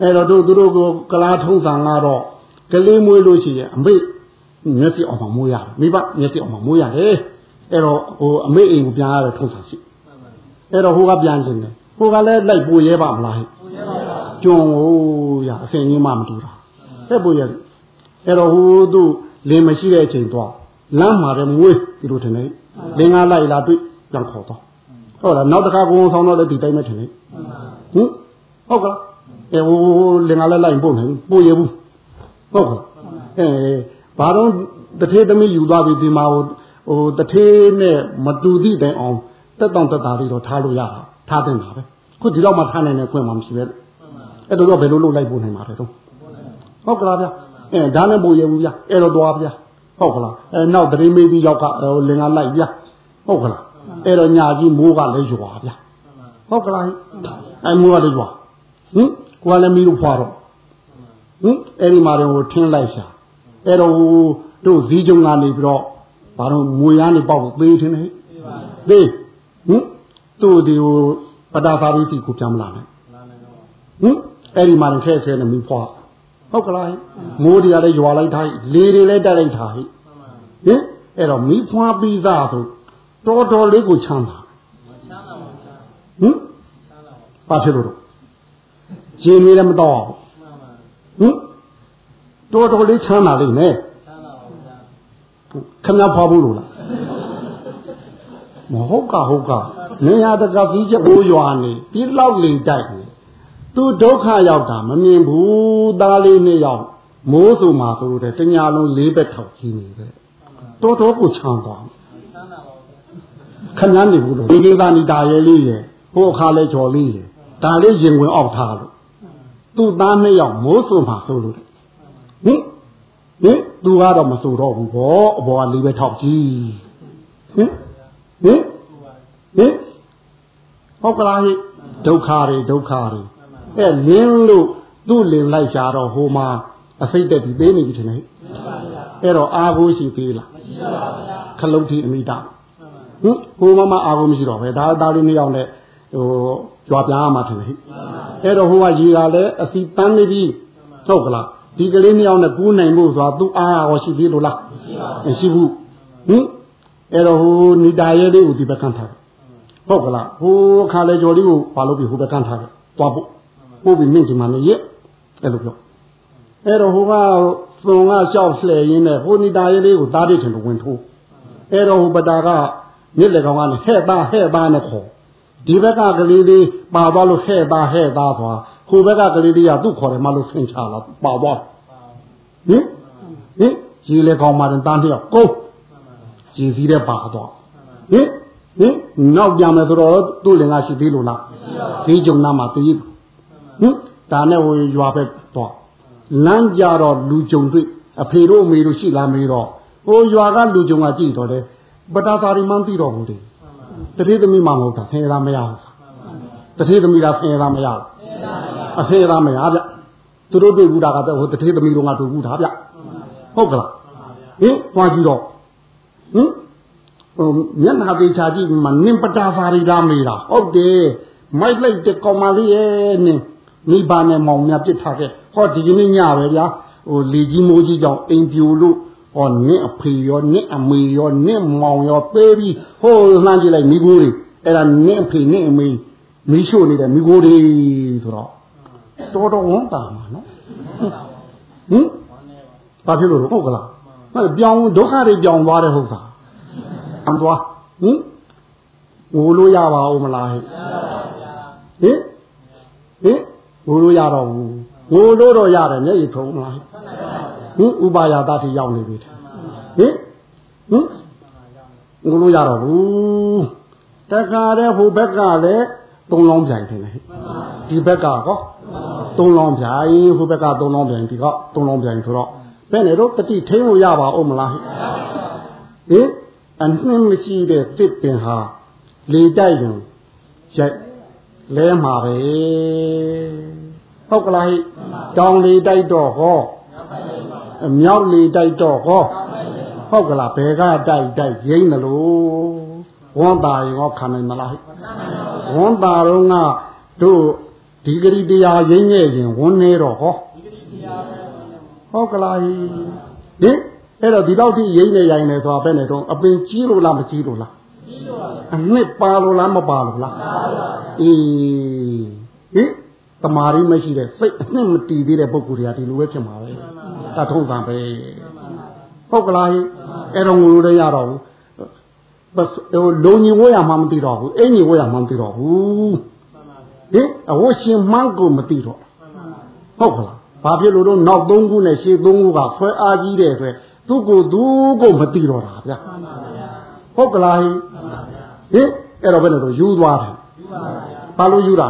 အဲ့တော့တို့သူတို့ကိုကလားထုံးစံကတော့ကလေးမွေးလို့ရှိရင်အမေ မျက်စိအောင်မှမွေးရတယ်မိဘမျက်စိအောင်မှမွေးရတယ်အဲ့တော့ဟိုအမေအိမ်ကိုပြန်ရတဲ့ထုံးစံရှိအဲ့တော့ဟိုကပြန်ခြင်းတယ်ဟိုကလည်းလိုက်ပို့ရဲပါမလားဟဲ့ကျွန်းကိုရအစင်ကြီးမှမတူတာအဲ့ပို့ရဲအဲ့တော့ဟိုသူလင်းမရှိတဲ့အချိန်တော့လမ်းမှာလည်းမွေးဒီလိုထင်တယ်လင်းကားလိုက်လာတွေ့ပြန်ခေါ်တော့ဟုတ်လားနောက်တစ်ခါကိုဆောင်တော့လည်းဒီတိုင်းပဲထင်တယ်ဟင်ဟုတ်ကလားအဲဟိုလင်္ကာလည်းလိုက်ပို့နေပို့ရဘူးဟုတ်ကဲ့အဲ ဘာတော့တထေးသမီးယူသွားပြီဒီမှာဟိုဟိုတထေးနဲ့မတူသည့်တိုင်အောင်တက်တောင့်တက်တာလေးတော့ထားလို့ရတာထားတင်တာပဲခုဒီတော့မှထားနိုင်တဲ့ခွင့်မှမရှိပဲအဲ့တော့ဘယ်လိုလုပ်လိုက်ပို့နိုင်မှာလဲတော့ဟုတ်ကလားဗျအဲဒါနဲ့ပို့ရဘူးဗျအဲ့တော့သွားဗျဟုတ်ကလားအဲနောက်တရင်မေးပြီးရောက်ကဟိုလင်္ကာလိုက်ဗျဟုတ်ကလားအဲ့တော့ညာကြီးမိုးကလည်းရွာဗျဟုတ်ကလားအဲမိုးကလည်းရွာဟင်ကိုကလည်းမီးလို့ဖွာတော့ဟင်အဲ့ဒီမှာတော့ထင်းလိုက်ရှာ အဲ့တော့တို့ဇီးကြုံကနေပြီးတော့ဘာတော့ငွေရမ်းနေပေါက်သေးထင်းနေသေးဟင်တို့ဒီဟိုပတာသာရိတိကိုပြန်မလာနဲ့ဟင်အဲ့ဒီမှာတော့ခဲဆဲနေမီးဖွာဟုတ်ကလားမိုးတွေကလည်းရွာလိုက်ထားလေတွေလည်းတက်လိုက်ထားဟင်အဲ့တော့မီးဖွာပြီးသားဆိုတော်တော်လေးကိုချမ်းသာဟင်ဘာဖြစ်လို့တော့ခြေနေလည်းမတော့ဟင် တော်တော်လေးချမ်းသာလိမ့်မယ်ခမဖွားဖို့လို့လားမဟုတ်ကဟုတ်ကနေရတကပြီးချက်ဘိုးရွာနေဒီလောက်လိမ်တိုက်နေသူဒုက္ခရောက်တာမမြင်ဘူးသားလေးနှစ်ယောက်မိုးဆိုမှာဆိုတဲ့တညာလုံးလေးဘက်ထောက်ကြီးနေတယ်တော်တော်ကိုချမ်းသွားခဏနေဘူးလို့ဒီကိစ္စနေတာရဲလေးရဟိုအခါလဲကြော်လေးရဒါလေးရင်ဝင်အောက်ထားလို့သူ့သားနှစ်ယောက်မိုးဆိုမှာဆိုလို့ ဟင်ဟင်သူကတော့မဆိုတော့ဘူးဗောအဘောကလေးပဲထောက်ကြည့်ဟင်ဟင်ဟင်ဟုတ်ကလားဟိဒုက္ခတွေဒုက္ခတွေအဲလင်းလို့သူ့လင်လိုက်ကြတော့ဟိုမှာအစိတ်တက်ပြီးပေးနေပြီထင်တယ်အဲ့တော့အာဘိုးရှိသေးလားမရှိပါဘူးခလုတ်တီအမိတာဟဟင်ဟိုမမအာကုန်မရှိတော့ပဲဒါသားလေးနှစ်ယောက်နဲ့ဟိုကြွားပြားမှထင်တယ်ဟိအဲ့တော့ဟိုကရေကလည်းအစီတန်းနေပြီဟုတ်ကလား ဒီကလေးနှစ်ယောက်နဲ့ကူးနိုင်ဖို့ဆိုတာသူအားရောရှိသေးလို့လားမရှိဘူးဟင်အဲ့တော့ဟိုနီတာရဲလေးကိုဒီဘက်ကန်းထားဟုတ်ကလားဟိုခါလေကျော်လေးကိုဘာလို့ပြီဟိုဘက်ကန်းထားတယ်တွားဖို့ပို့ပြီးမြင့်ချင်မှလည်းရဲ့အဲ့လိုပြောအဲ့တော့ဟိုကသွန်ကလျှောက်လှည့်ရင်းနဲ့ဟိုနီတာရဲလေးကိုသားတိထင်လို့ဝင်ထိုးအဲ့တော့ဟိုပတာကမြစ်လေကောင်ကလည်းဟဲ့သားဟဲ့သားနဲ့ခေါ်ဒီဘက်ကကလေးလေးပါသွားလို့ဟဲ့သားဟဲ့သားသွားဟိုဘက်ကကလေးလေးကသူ့ခေါ်တယ်မလို့ဆင်ချလာပါသွား ဟင်ဟင်ရေလေကောင်မှတန်းတန်းတယောက်ကိုရေစည်းတဲ့ပါသွားဟင်ဟင်နောက်ပြန်မယ်ဆိုတော့သူ့လင်ကရှိသေးလို့လားဒီကြုံနာမှာတည်ဟင်ဒါနဲ့ဟိုရွာပဲတော့လမ်းကြတော့လူကြုံတွေ့အဖေတို့အမေတို့ရှိလားမေးတော့ဟိုရွာကလူကြုံကကြည့်တော့တယ်ပတာသာရီမှန်းသိတော့ဘူးလေတတိသမီးမှမဟုတ်တာဖင်ရမရဘူးတတိသမီးကဖင်ရမရဘူးအဖေရမရဗျ သူတို့တွေ့ဘူးတာကတော့ဟိုတတိသမီးတို့ကတွေ့ဘူးတာဗျဟုတ်ကလားဟင်သွားကြည့်တော့ဟင်ဟိုမျက်နှာသေးချာကြည့်မှနင်ပတာသာရီလားမေးတာဟုတ်တယ်မိုက်လိုက်တဲ့ကောင်မလေးရဲ့နင်မိဘနဲ့မောင်များပြစ်ထားခဲ့ဟောဒီကနေ့ညပဲဗျာဟိုလေကြီးမိုးကြီးကြောင့်အိမ်ပြိုလို့ဟောနင့်အဖေရောနင့်အမေရောနင့်မောင်ရောသေးပြီးဟိုလှမ်းကြည့်လိုက်မိကိုတွေအဲ့ဒါနင့်အဖေနင့်အမေမိရှို့နေတဲ့မိကိုတွေဆိုတော့ တော်တော်ဝန်တာမှာနော်ဟင်ဘာဖြစ်လို့ဟုတ်ကလားဟဲ့ပြောင်းဒုက္ခတွေပြောင်းသွားတဲ့ဟုတ်တာအံသွားဟင်ငိုလို့ရပါဦးမလားဟဲ့ဟင်ဟင်ငိုလို့ရတော့ဘူးငိုလို့တော့ရတယ်မျက်ရည်ထုံးမလားဟင်ဥပါယတာတိရောက်နေပြီဟင်ဟင်ငိုလို့ရတော့ဘူးတခါတည်းဟိုဘက်ကလည်း သုံးလောင်းပြိုင်တယ်ဒီဘက်ကကောသုံးလောင်းပြိုင်ဟိုဘက်ကသုံးလောင်းပြိုင်ဒီကသုံးလောင်းပြိုင်ဆိုတော့ဘယ်နဲ့တော့တတိထိန်လို့ရပါဦးမလားဟင်အနှင်းမရှိတဲ့တစ်ပင်ဟာလေတိုက်ရင်ရိုက်လဲမှာပဲဟုတ်ကလားဟိတောင်လေတိုက်တော့ဟောမြောက်လေတိုက်တော့ဟောဟုတ်ကလားဘယ်ကတိုက်တိုက်ရင်းတယ်လို့ဝန်းတာရောခံနိုင်မလားဟိ ဝန်းတာတော့ကတို့ဒီဂရီတရားရင်းရဲ့ရင်ဝန်းနေတော့ဟောဟုတ်ကလားဟိဟင်အဲ့တော့ဒီတော့ဒီရိမ့်နေရိုင်းနေဆိုတာပဲနဲ့တော့အပင်ကြီးလို့လားမကြီးလို့လားကြီးလို့ပါအနှစ်ပါလို့လားမပါလို့လားပါပါအေးဟင်တမာရီမရှိတဲ့စိတ်အနှစ်မတည်သေးတဲ့ပုဂ္ဂိုလ်တွေကဒီလိုပဲဖြစ်မှာပဲတထုံးတန်ပဲဟုတ်ကလားဟင်အဲ့တော့ငိုလို့ရတော့ဘူးဟို လုံညီဝဲရမှမသိတော့ဘူးအင်းညီဝဲရမှမသိတော့ဘူးဟင်အဝရှင်မှန်းကိုမသိတော့ဟုတ်ကလားဘာဖြစ်လို့တော့နောက်၃ခုနဲ့ရှေ့၃ခုကဆွဲအားကြီးတဲ့အတွက်သူ့ကိုသူ့ကိုမသိတော့တာဗျာဟုတ်ကလားဟင်အဲ့တော့ဘယ်နဲ့တော့ယူသွားတယ်ဘာလို့ယူတာ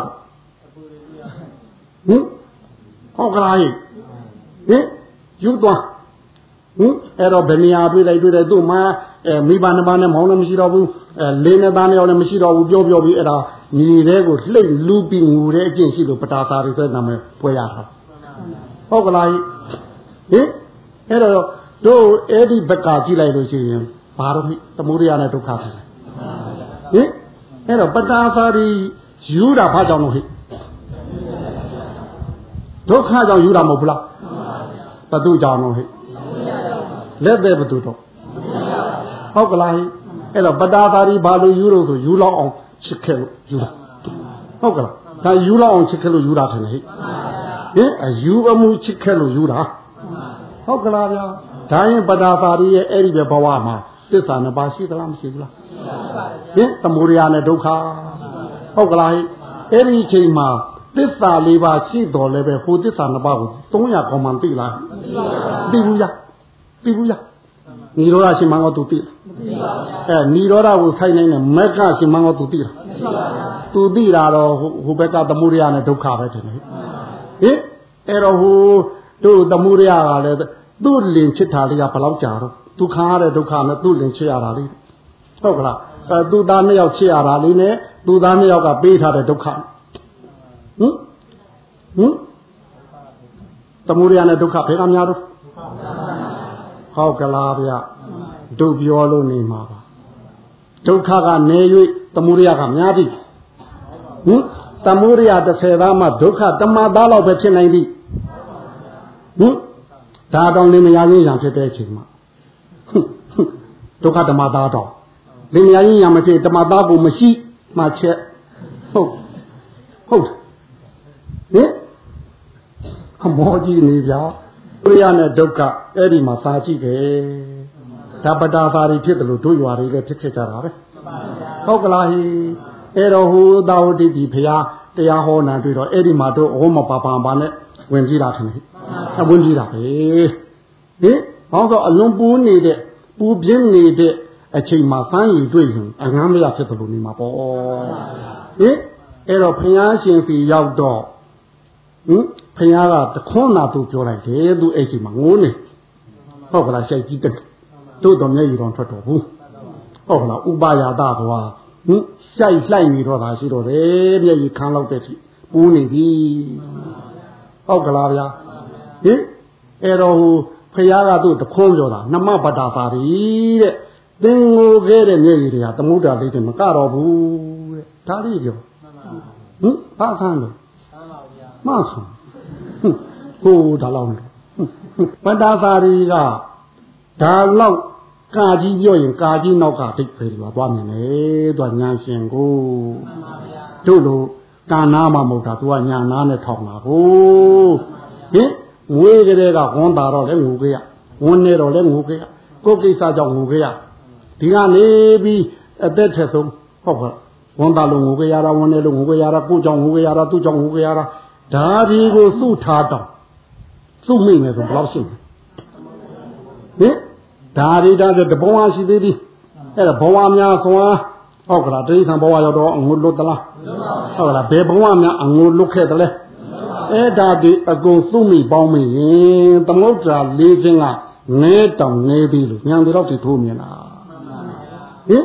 ဟင်ဟုတ်ကလားဟင်ဟင်ယူသွားဟင်အဲ့တော့ဘယ်နေရာတွေ့လိုက်တွေ့တယ်သူ့မှာ အဲမိဘနှစ်ပါးနဲ့မောင်းလည်းမရှိတော့ဘူးအဲလေးနဲ့သားနဲ့ရောလည်းမရှိတော့ဘူးပြောပြောပြီးအဲ့ဒါညီတဲ့ကိုလှိတ်လူပြီးငူတဲ့အကျင့်ရှိလို့ပတာသာတွေဆိုတဲ့နာမည်ပွဲရတာဟုတ်ကလားဟင်အဲ့တော့တို့အဲ့ဒီဘက်ကကြည့်လိုက်လို့ရှိရင်ဘာလို့သမုဒိယနဲ့ဒုက္ခဖြစ်လဲဟင်အဲ့တော့ပတာသာရီယူတာဘာကြောင့်လို့ဟိဒုက္ခကြောင့်ယူတာမဟုတ်ဘူးလားဘသူကြောင့်လို့ဟိလက်သက်ဘသူတော့ ဟုတ်ကလားအဲ့တော့ပတာသာရီဘာလို့ယူလို့ဆိုယူလောက်အောင်ချစ်ခဲ့လို့ယူတာဟုတ်ကလားဒါယူလောက်အောင်ချစ်ခဲ့လို့ယူတာထင်တယ်ဟိဟင်အယူအမှုချစ်ခဲ့လို့ယူတာဟုတ်ကလားဗျာဒါရင်ပဒါသာရီရဲ့အဲ့ဒီပဲဘဝမှာသစ္စာနှစ်ပါးရှိသလားမရှိဘူးလားဟင်သမုဒယနဲ့ဒုက္ခဟုတ်ကလားအဲ့ဒီအချိန်မှာသစ္စာလေးပါးရှိတော်လည်းပဲဟိုသစ္စာနှစ်ပါးကို300ခေါ်မှသိလားသိဘူးရသိဘူးရနိရောဓရှင်မင်္ဂသူသိလား အဲနိရောဓကိုဆိုင်နိုင်တဲ့မက္ခရှင်မင်္ဂသူသိလားသူသိတာတော့ဟိုဘက်ကသမုဒယနဲ့ဒုက္ခပဲထင်တယ်ဟင်အဲ့တော့ဟိုတို့သမုဒယကလည်းသူ့လင်ချစ်တာလေးကဘယ်လောက်ကြာတော့သူခံရတဲ့ဒုက္ခနဲ့သူ့လင်ချစ်ရတာလေးဟုတ်ကလားအဲသူ့သားနှစ်ယောက်ချစ်ရတာလေးနဲ့သူ့သားနှစ်ယောက်ကပေးထားတဲ့ဒုက္ခဟင်ဟင်သမုဒယနဲ့ဒုက္ခဘယ်ကများတော့ဟုတ်ကလားဗျ တို့ပြောလို့နေမှာပါဒုက္ခကနေ၍သမုဒယကများပြီဟင်သမုဒယ30သားမှဒုက္ခတမသားလောက်ပဲဖြစ်နိုင်ပြီဟင်ဒါတောင်လင်မယားရင်းရံဖြစ်တဲ့အချိန်မှာဒုက္ခတမသားတော့လင်မယားရင်းရံမဖြစ်တမသားကိုမရှိမှချက်ဟုတ်ဟုတ်ဟင်အမောကြီးနေပြဥရိယနဲ့ဒုက္ခအဲ့ဒီမှာစာကြည့်တယ် ဒါပတာစာတွေဖြစ်တယ်လို့တို့ရွာတွေလည်းဖြစ်ခဲ့ကြတာပဲဟုတ်ကလားဟိအဲ့တော့ဟိုသာဝတိဒီဖရာတရားဟောနာတွေ့တော့အဲ့ဒီမှာတို့ဟောမပါပါပါနဲ့ဝင်ကြည့်တာထင်တယ်အဝင်ကြည့်တာပဲဟင်ဟောဆိုအလွန်ပူးနေတဲ့ပူပြင်းနေတဲ့အချိန်မှာဖမ်းရည်တွေ့ရင်အငမ်းမရဖြစ်တယ်လို့နေမှာပေါ့ဟင်အဲ့တော့ဖရာရှင်စီရောက်တော့ဟင်ဖရာကတခွန်းနာသူပြောလိုက်တယ်သူအဲ့ချိန်မှာငိုးနေဟုတ်ကလားရှိုက်ကြည့်တယ် တို့တော့မျက်ရည်တော်ထွက်တော်ဘူးဟုတ်ကလားဥပါယတာကွာဟင်ရှိုက်လိုက်နေတော့တာရှိတော့တယ်မျက်ရည်ခမ်းလောက်တဲ့ထိပူးနေပြီဟုတ်ကလားဗျာဟင်အဲ့တော့ဟိုဖရာကသူ့တခွန်းပြောတာနမပတ္တာသာရီတဲ့သင်ငိုခဲ့တဲ့မျက်ရည်တွေကသမုဒ္ဒရာလေးတွေမကတော့ဘူးတဲ့ဒါလေးပြောဟင်ဘာဆန်းလို့မှန်ပါဗျာမှန်ဆန်းဟိုဒါလောက်ပတ္တာသာရီကဒါလောက် ကာကြီးပြောရင်ကာကြီးနောက်ကဒိတ်ပဲလို့သွားမြင်တယ်သူကညာရှင်ကိုတို့လိုကာနာမမဟုတ်တာသူကညာနာနဲ့ထောင်တာကိုဟင်ငွေကလေးကဝန်တာတော့လဲငိုခဲ့ရဝန်နေတော့လဲငိုခဲ့ရကိုကိစ္စကြောင့်ငိုခဲ့ရဒီကနေပြီးအသက်ထက်ဆုံးဟုတ်ကဲ့ဝန်တာလို့ငိုခဲ့ရတာဝန်နေလို့ငိုခဲ့ရတာကိုကြောင့်ငိုခဲ့ရတာသူ့ကြောင့်ငိုခဲ့ရတာဒါဒီကိုစုထားတော့စုမိမယ်ဆိုဘယ်လောက်ရှိလဲဟင် ဒါရီဒါဆိုတဘဝရှိသေးသည်အဲ့ဒါဘဝများဆိုဟုတ်ကလားတိဋ္ဌံဘဝရောက်တော့အငုလွတ်သလားဟုတ်ကလားဘယ်ဘဝများအငုလွတ်ခဲ့တယ်လဲအဲ့ဒါဒီအကုန်စုမိပေါင်းမိရင်သမုဒ္ဒရာလေးခြင်းကငဲတောင်ငဲပြီလို့ညာဒီတော့ဒီထိုးမြင်လားဟင်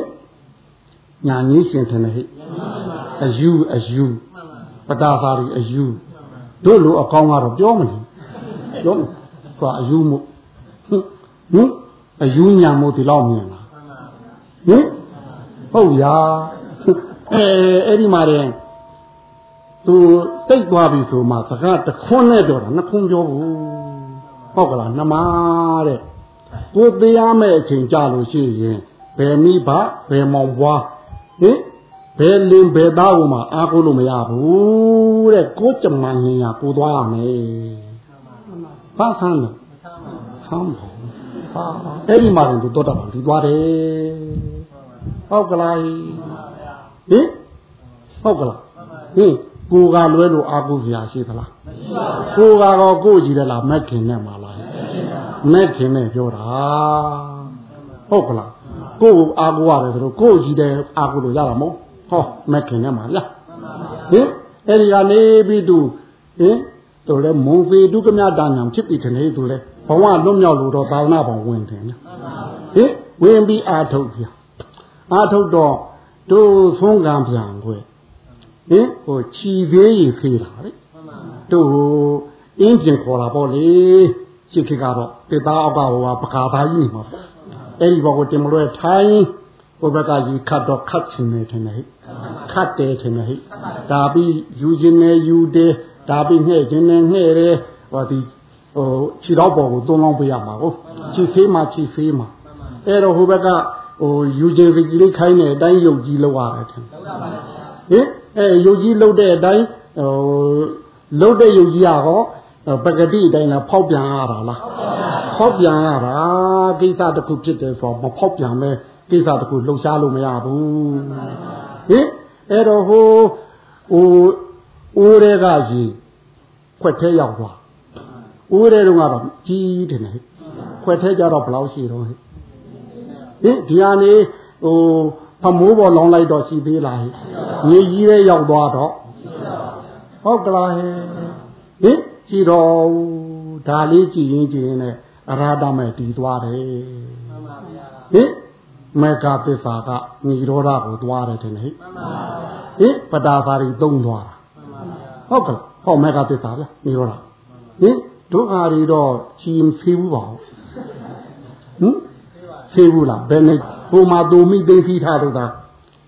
ညာကြီးရှင်ထင်တယ်ဟဲ့အယူအယူပတာသာရီအယူတို့လိုအကောင်းကတော့ပြောမနေပြောကွာအယူမှုဟင် အယူညာမို့ဒီလောက်မြင်လားဟင်ဟုတ်ရာအဲအဲ့ဒီမှာတဲ့သူတိတ်သွားပြီဆိုမှစကားတခွန်းနဲ့ပြောတာနှစ်ခွန်းပြောဘူးဟုတ်ကလားနှမတဲ့ကိုတရားမဲ့အချိန်ကြာလို့ရှိရင်ဘယ်မိဘဘယ်မောင်ဘွားဟင်ဘယ်လင်ဘယ်သားကိုမှအားကိုးလို့မရဘူးတဲ့ကိုကြမန်ရင်ရကိုသွားရမယ်ဘာဆန်းလို့ဆန်းပါ ဟာအဲ့ဒီမှာတော့သူတော့တာဒီသွားတယ်ဟုတ်ကလားဟင်ဟုတ်ကလားဟင်ကိုကလွဲလို့အာကိုစရာရှိသလားကိုကတော့ကိုကြည့်တယ်လားမက်ခင်နဲ့မှာလားမက်ခင်နဲ့ပြောတာဟုတ်ကလားကိုကိုအာကိုရတယ်ဆိုတော့ကိုကြည့်တယ်အာကိုလို့ရတာမဟုတ်ဟောမက်ခင်နဲ့မှာလားဟင်အဲ့ဒီကနေပြီးသူဟင်တို့လည်းမုံဖေဒုက္ခမြတာညာဖြစ်ပြီခနေသူလည်း ဘဝလွတ်မြောက်လို့တော့သာသနာဘောင်ဝင်တယ်နော်ဟင်ဝင်ပြီးအာထုတ်ပြအာထုတ်တော့တို့ဆုံးကံပြန်ခွဲဟင်ဟိုခြီသေးရီဖေးတာလေတို့ဟိုအင်းပြင်ခေါ်တာပေါ့လေရှိခေကတော့တေသားအောက်ကဟိုပကာသားကြီးနေမှာအဲ့ဒီဘောကိုတင်မလို့ထိုင်းဟိုဘက်ကကြီးခတ်တော့ခတ်ချင်နေတယ်ဟဲ့ခတ်တယ်ထင်တယ်ဟဲ့ဒါပြီးယူခြင်းနဲ့ယူတယ်ဒါပြီးငှဲ့ခြင်းနဲ့ငှဲ့တယ်ဟောဒီ ဟိုခြေတော့ပေါ်ကိုသွန်းလောင်းပေးရမှာကိုခြေဖေးမှာခြေဖေးမှာအဲ့တော့ဟိုဘက်ကဟိုယူခြင်းစိတ်ကြီးလေးခိုင်းတဲ့အတိုင်းယုတ်ကြီးလောက်ရတယ်ထင်ဟင်အဲယုတ်ကြီးလှုပ်တဲ့အတိုင်းဟိုလှုပ်တဲ့ယုတ်ကြီးရောပကတိအတိုင်းလားဖောက်ပြန်ရတာလားဖောက်ပြန်ရတာကိစ္စတစ်ခုဖြစ်တယ်ဆိုတော့မဖောက်ပြန်မဲ့ကိစ္စတစ်ခုလှုပ်ရှားလို့မရဘူးဟင်အဲ့တော့ဟိုဟိုအိုးတွေကရေခွက်ထဲရောက်သွား အိုးတွေတော့ကတော့ကြီးတယ်နဲ့ခွက်ထဲကြတော့ဘယ်လောက်ရှိတော့ဟင်ဒီဟာနေဟိုဖမိုးပေါ်လောင်းလိုက်တော့ရှိသေးလားဟင်မြေကြီးရဲ့ရောက်သွားတော့ဟုတ်ကလားဟင်ဟင်ကြည်တော်ဒါလေးကြည်ရင်ကြည်ရင်နဲ့အရာတမဲ့တည်သွားတယ်ဟင်မေဃသစ္စာကညီရောဓကိုသွားတယ်ထင်တယ်ဟင်ပတာသာရီသုံးသွားတာဟုတ်ကဲ့ဟောမေဃသစ္စာဗျညီရောဓဟင် ဒုက္ခတွေတော့ချီမဖေးဘူးပါဟင်ဖေးဘူးလားဘယ်နဲ့ဟိုမှာသူမိသိသိထားတော့တာ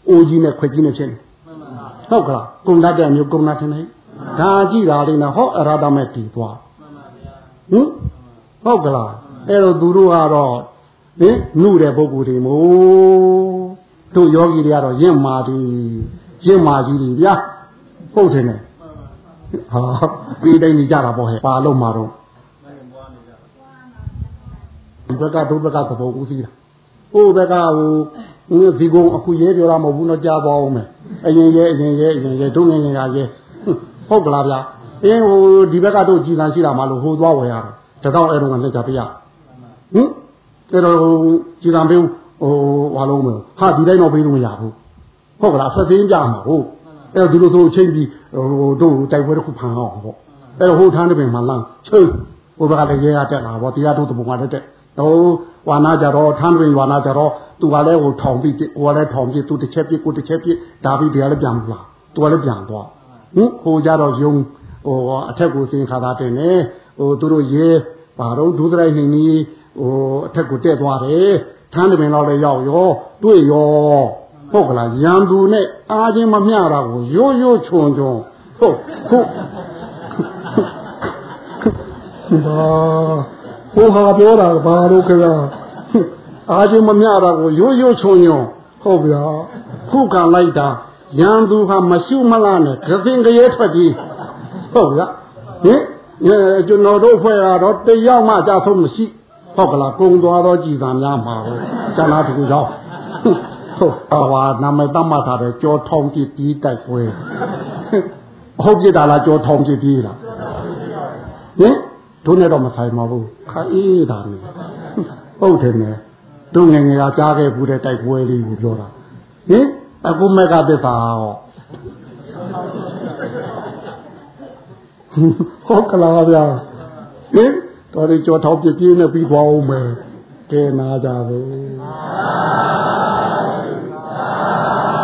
အိုကြီးနဲ့ခွက်ကြီးနဲ့ဖြစ်နေဟုတ်ကလားကုံတတ်တဲ့မျိုးကုံတတ်နေဒါကြည့်တာလေးနဲ့ဟောအရဟတမဲ့တည်သွားဟင်ဟုတ်ကလားအဲ့တော့သူတို့ကတော့ဟင်နှုတဲ့ပုဂ္ဂိုလ်တွေမို့တို့ယောဂီတွေကတော့ရင့်မာပြီရင့်မာကြီးတွေဗျာဟုတ်တယ်နဲ့ ဟာပြီးတိုင်းနေကြတာပေါ့ဟဲ့ပါလို့မှာတော့ဒီဘက်ကဒုဘက်ကသဘောကူးစီးတာဟိုဘက်ကဟိုဒီကုန်းအခုရဲပြောတာမဟုတ်ဘူးတော့ကြားပါအောင်မယ်အရင်ရဲအရင်ရဲအရင်ရဲတို့ငငယ်ကရဲဟုတ်ကလားဗျာအင်းဟိုဒီဘက်ကတို့ကြည်စံရှိတာမလို့ဟိုသွားဝယ်ရတယ်တတော့အဲ့တော့ကလက်ကြပြရဟင်အဲ့တော့ကြည်စံပေးဟိုဘာလုံးမဟာဒီတိုင်းတော့ပေးလို့မရဘူးဟုတ်ကလားဆက်သိင်းကြမှာဟုတ် အဲ့တော့ဒီလိုဆိုချိန်ပြီးဟိုတို့တိုက်ပွဲတစ်ခုဖန်အောင်ပေါ့အဲ့တော့ဟိုထမ်းတဲ့ပင်မှာလမ်းချုပ်ဟိုဘက်ကလည်းရဲရတက်လာပေါ့တရားတို့တပုံကလည်းတက်ဟိုဝါနာကြတော့ထမ်းတွင်ဝါနာကြတော့သူကလည်းဟိုထောင်ပြီးဟိုကလည်းထောင်ပြီးသူတစ်ချက်ပြစ်ကိုတစ်ချက်ပြစ်ဒါပြီးတရားလည်းပြန်မလားသူကလည်းပြန်သွားဟင်ဟိုကြတော့ယုံဟိုအထက်ကိုစင်ခါတာတင်နေဟိုသူတို့ရဲဘာတော့ဒုသရိုက်နေနီးဟိုအထက်ကိုတက်သွားတယ်ထမ်းတွင်တော့လည်းရောက်ရောတွေ့ရော ဟုတ်ကလားရန်သူနဲ့အားချင်းမမျှတာကိုရိုးရိုးချွန်ချွန်ဟုတ်ဟုတ်ဘာဟိုဟာပြောတာဘာလို့ခလားအားချင်းမမျှတာကိုရိုးရိုးချွန်ချွန်ဟုတ်ဗျာခုခံလိုက်တာရန်သူဟာမရှုမလားနဲ့ကစင်ကြရဲထွက်ပြီးဟုတ်ဗျာဟင်ကျွန်တော်တို့ဖွဲ့ရတော့တယောက်မှကြာဆုံးမရှိဟုတ်ကလားကုံသွားတော့ကြည်သာများမှာဟုတ်ကျန်တာတခုကြောင့် ဟုတ်ဟာနာမည်တတ်မှတ်ထားတယ်ကြောထောင်ကြည့်ပြီးတိုက်ပွဲဟုတ်ပြတာလားကြောထောင်ကြည့်ပြီးလားဟင်တို့နဲ့တော့မဆိုင်ပါဘူးခိုင်းအေးတာနေဟုတ်တယ်နဲ့တို့ငယ်ငယ်ကကြားခဲ့ဘူးတဲ့တိုက်ပွဲလေးကိုပြောတာဟင်အခုမက်ကသစ္စာဟောဟုတ်ကလားဗျာဟင်တော်ဒီကြောထောက်ပြပြင်းနဲ့ပြီးသွားအောင်မယ် ကဲနာကြပါဘုရား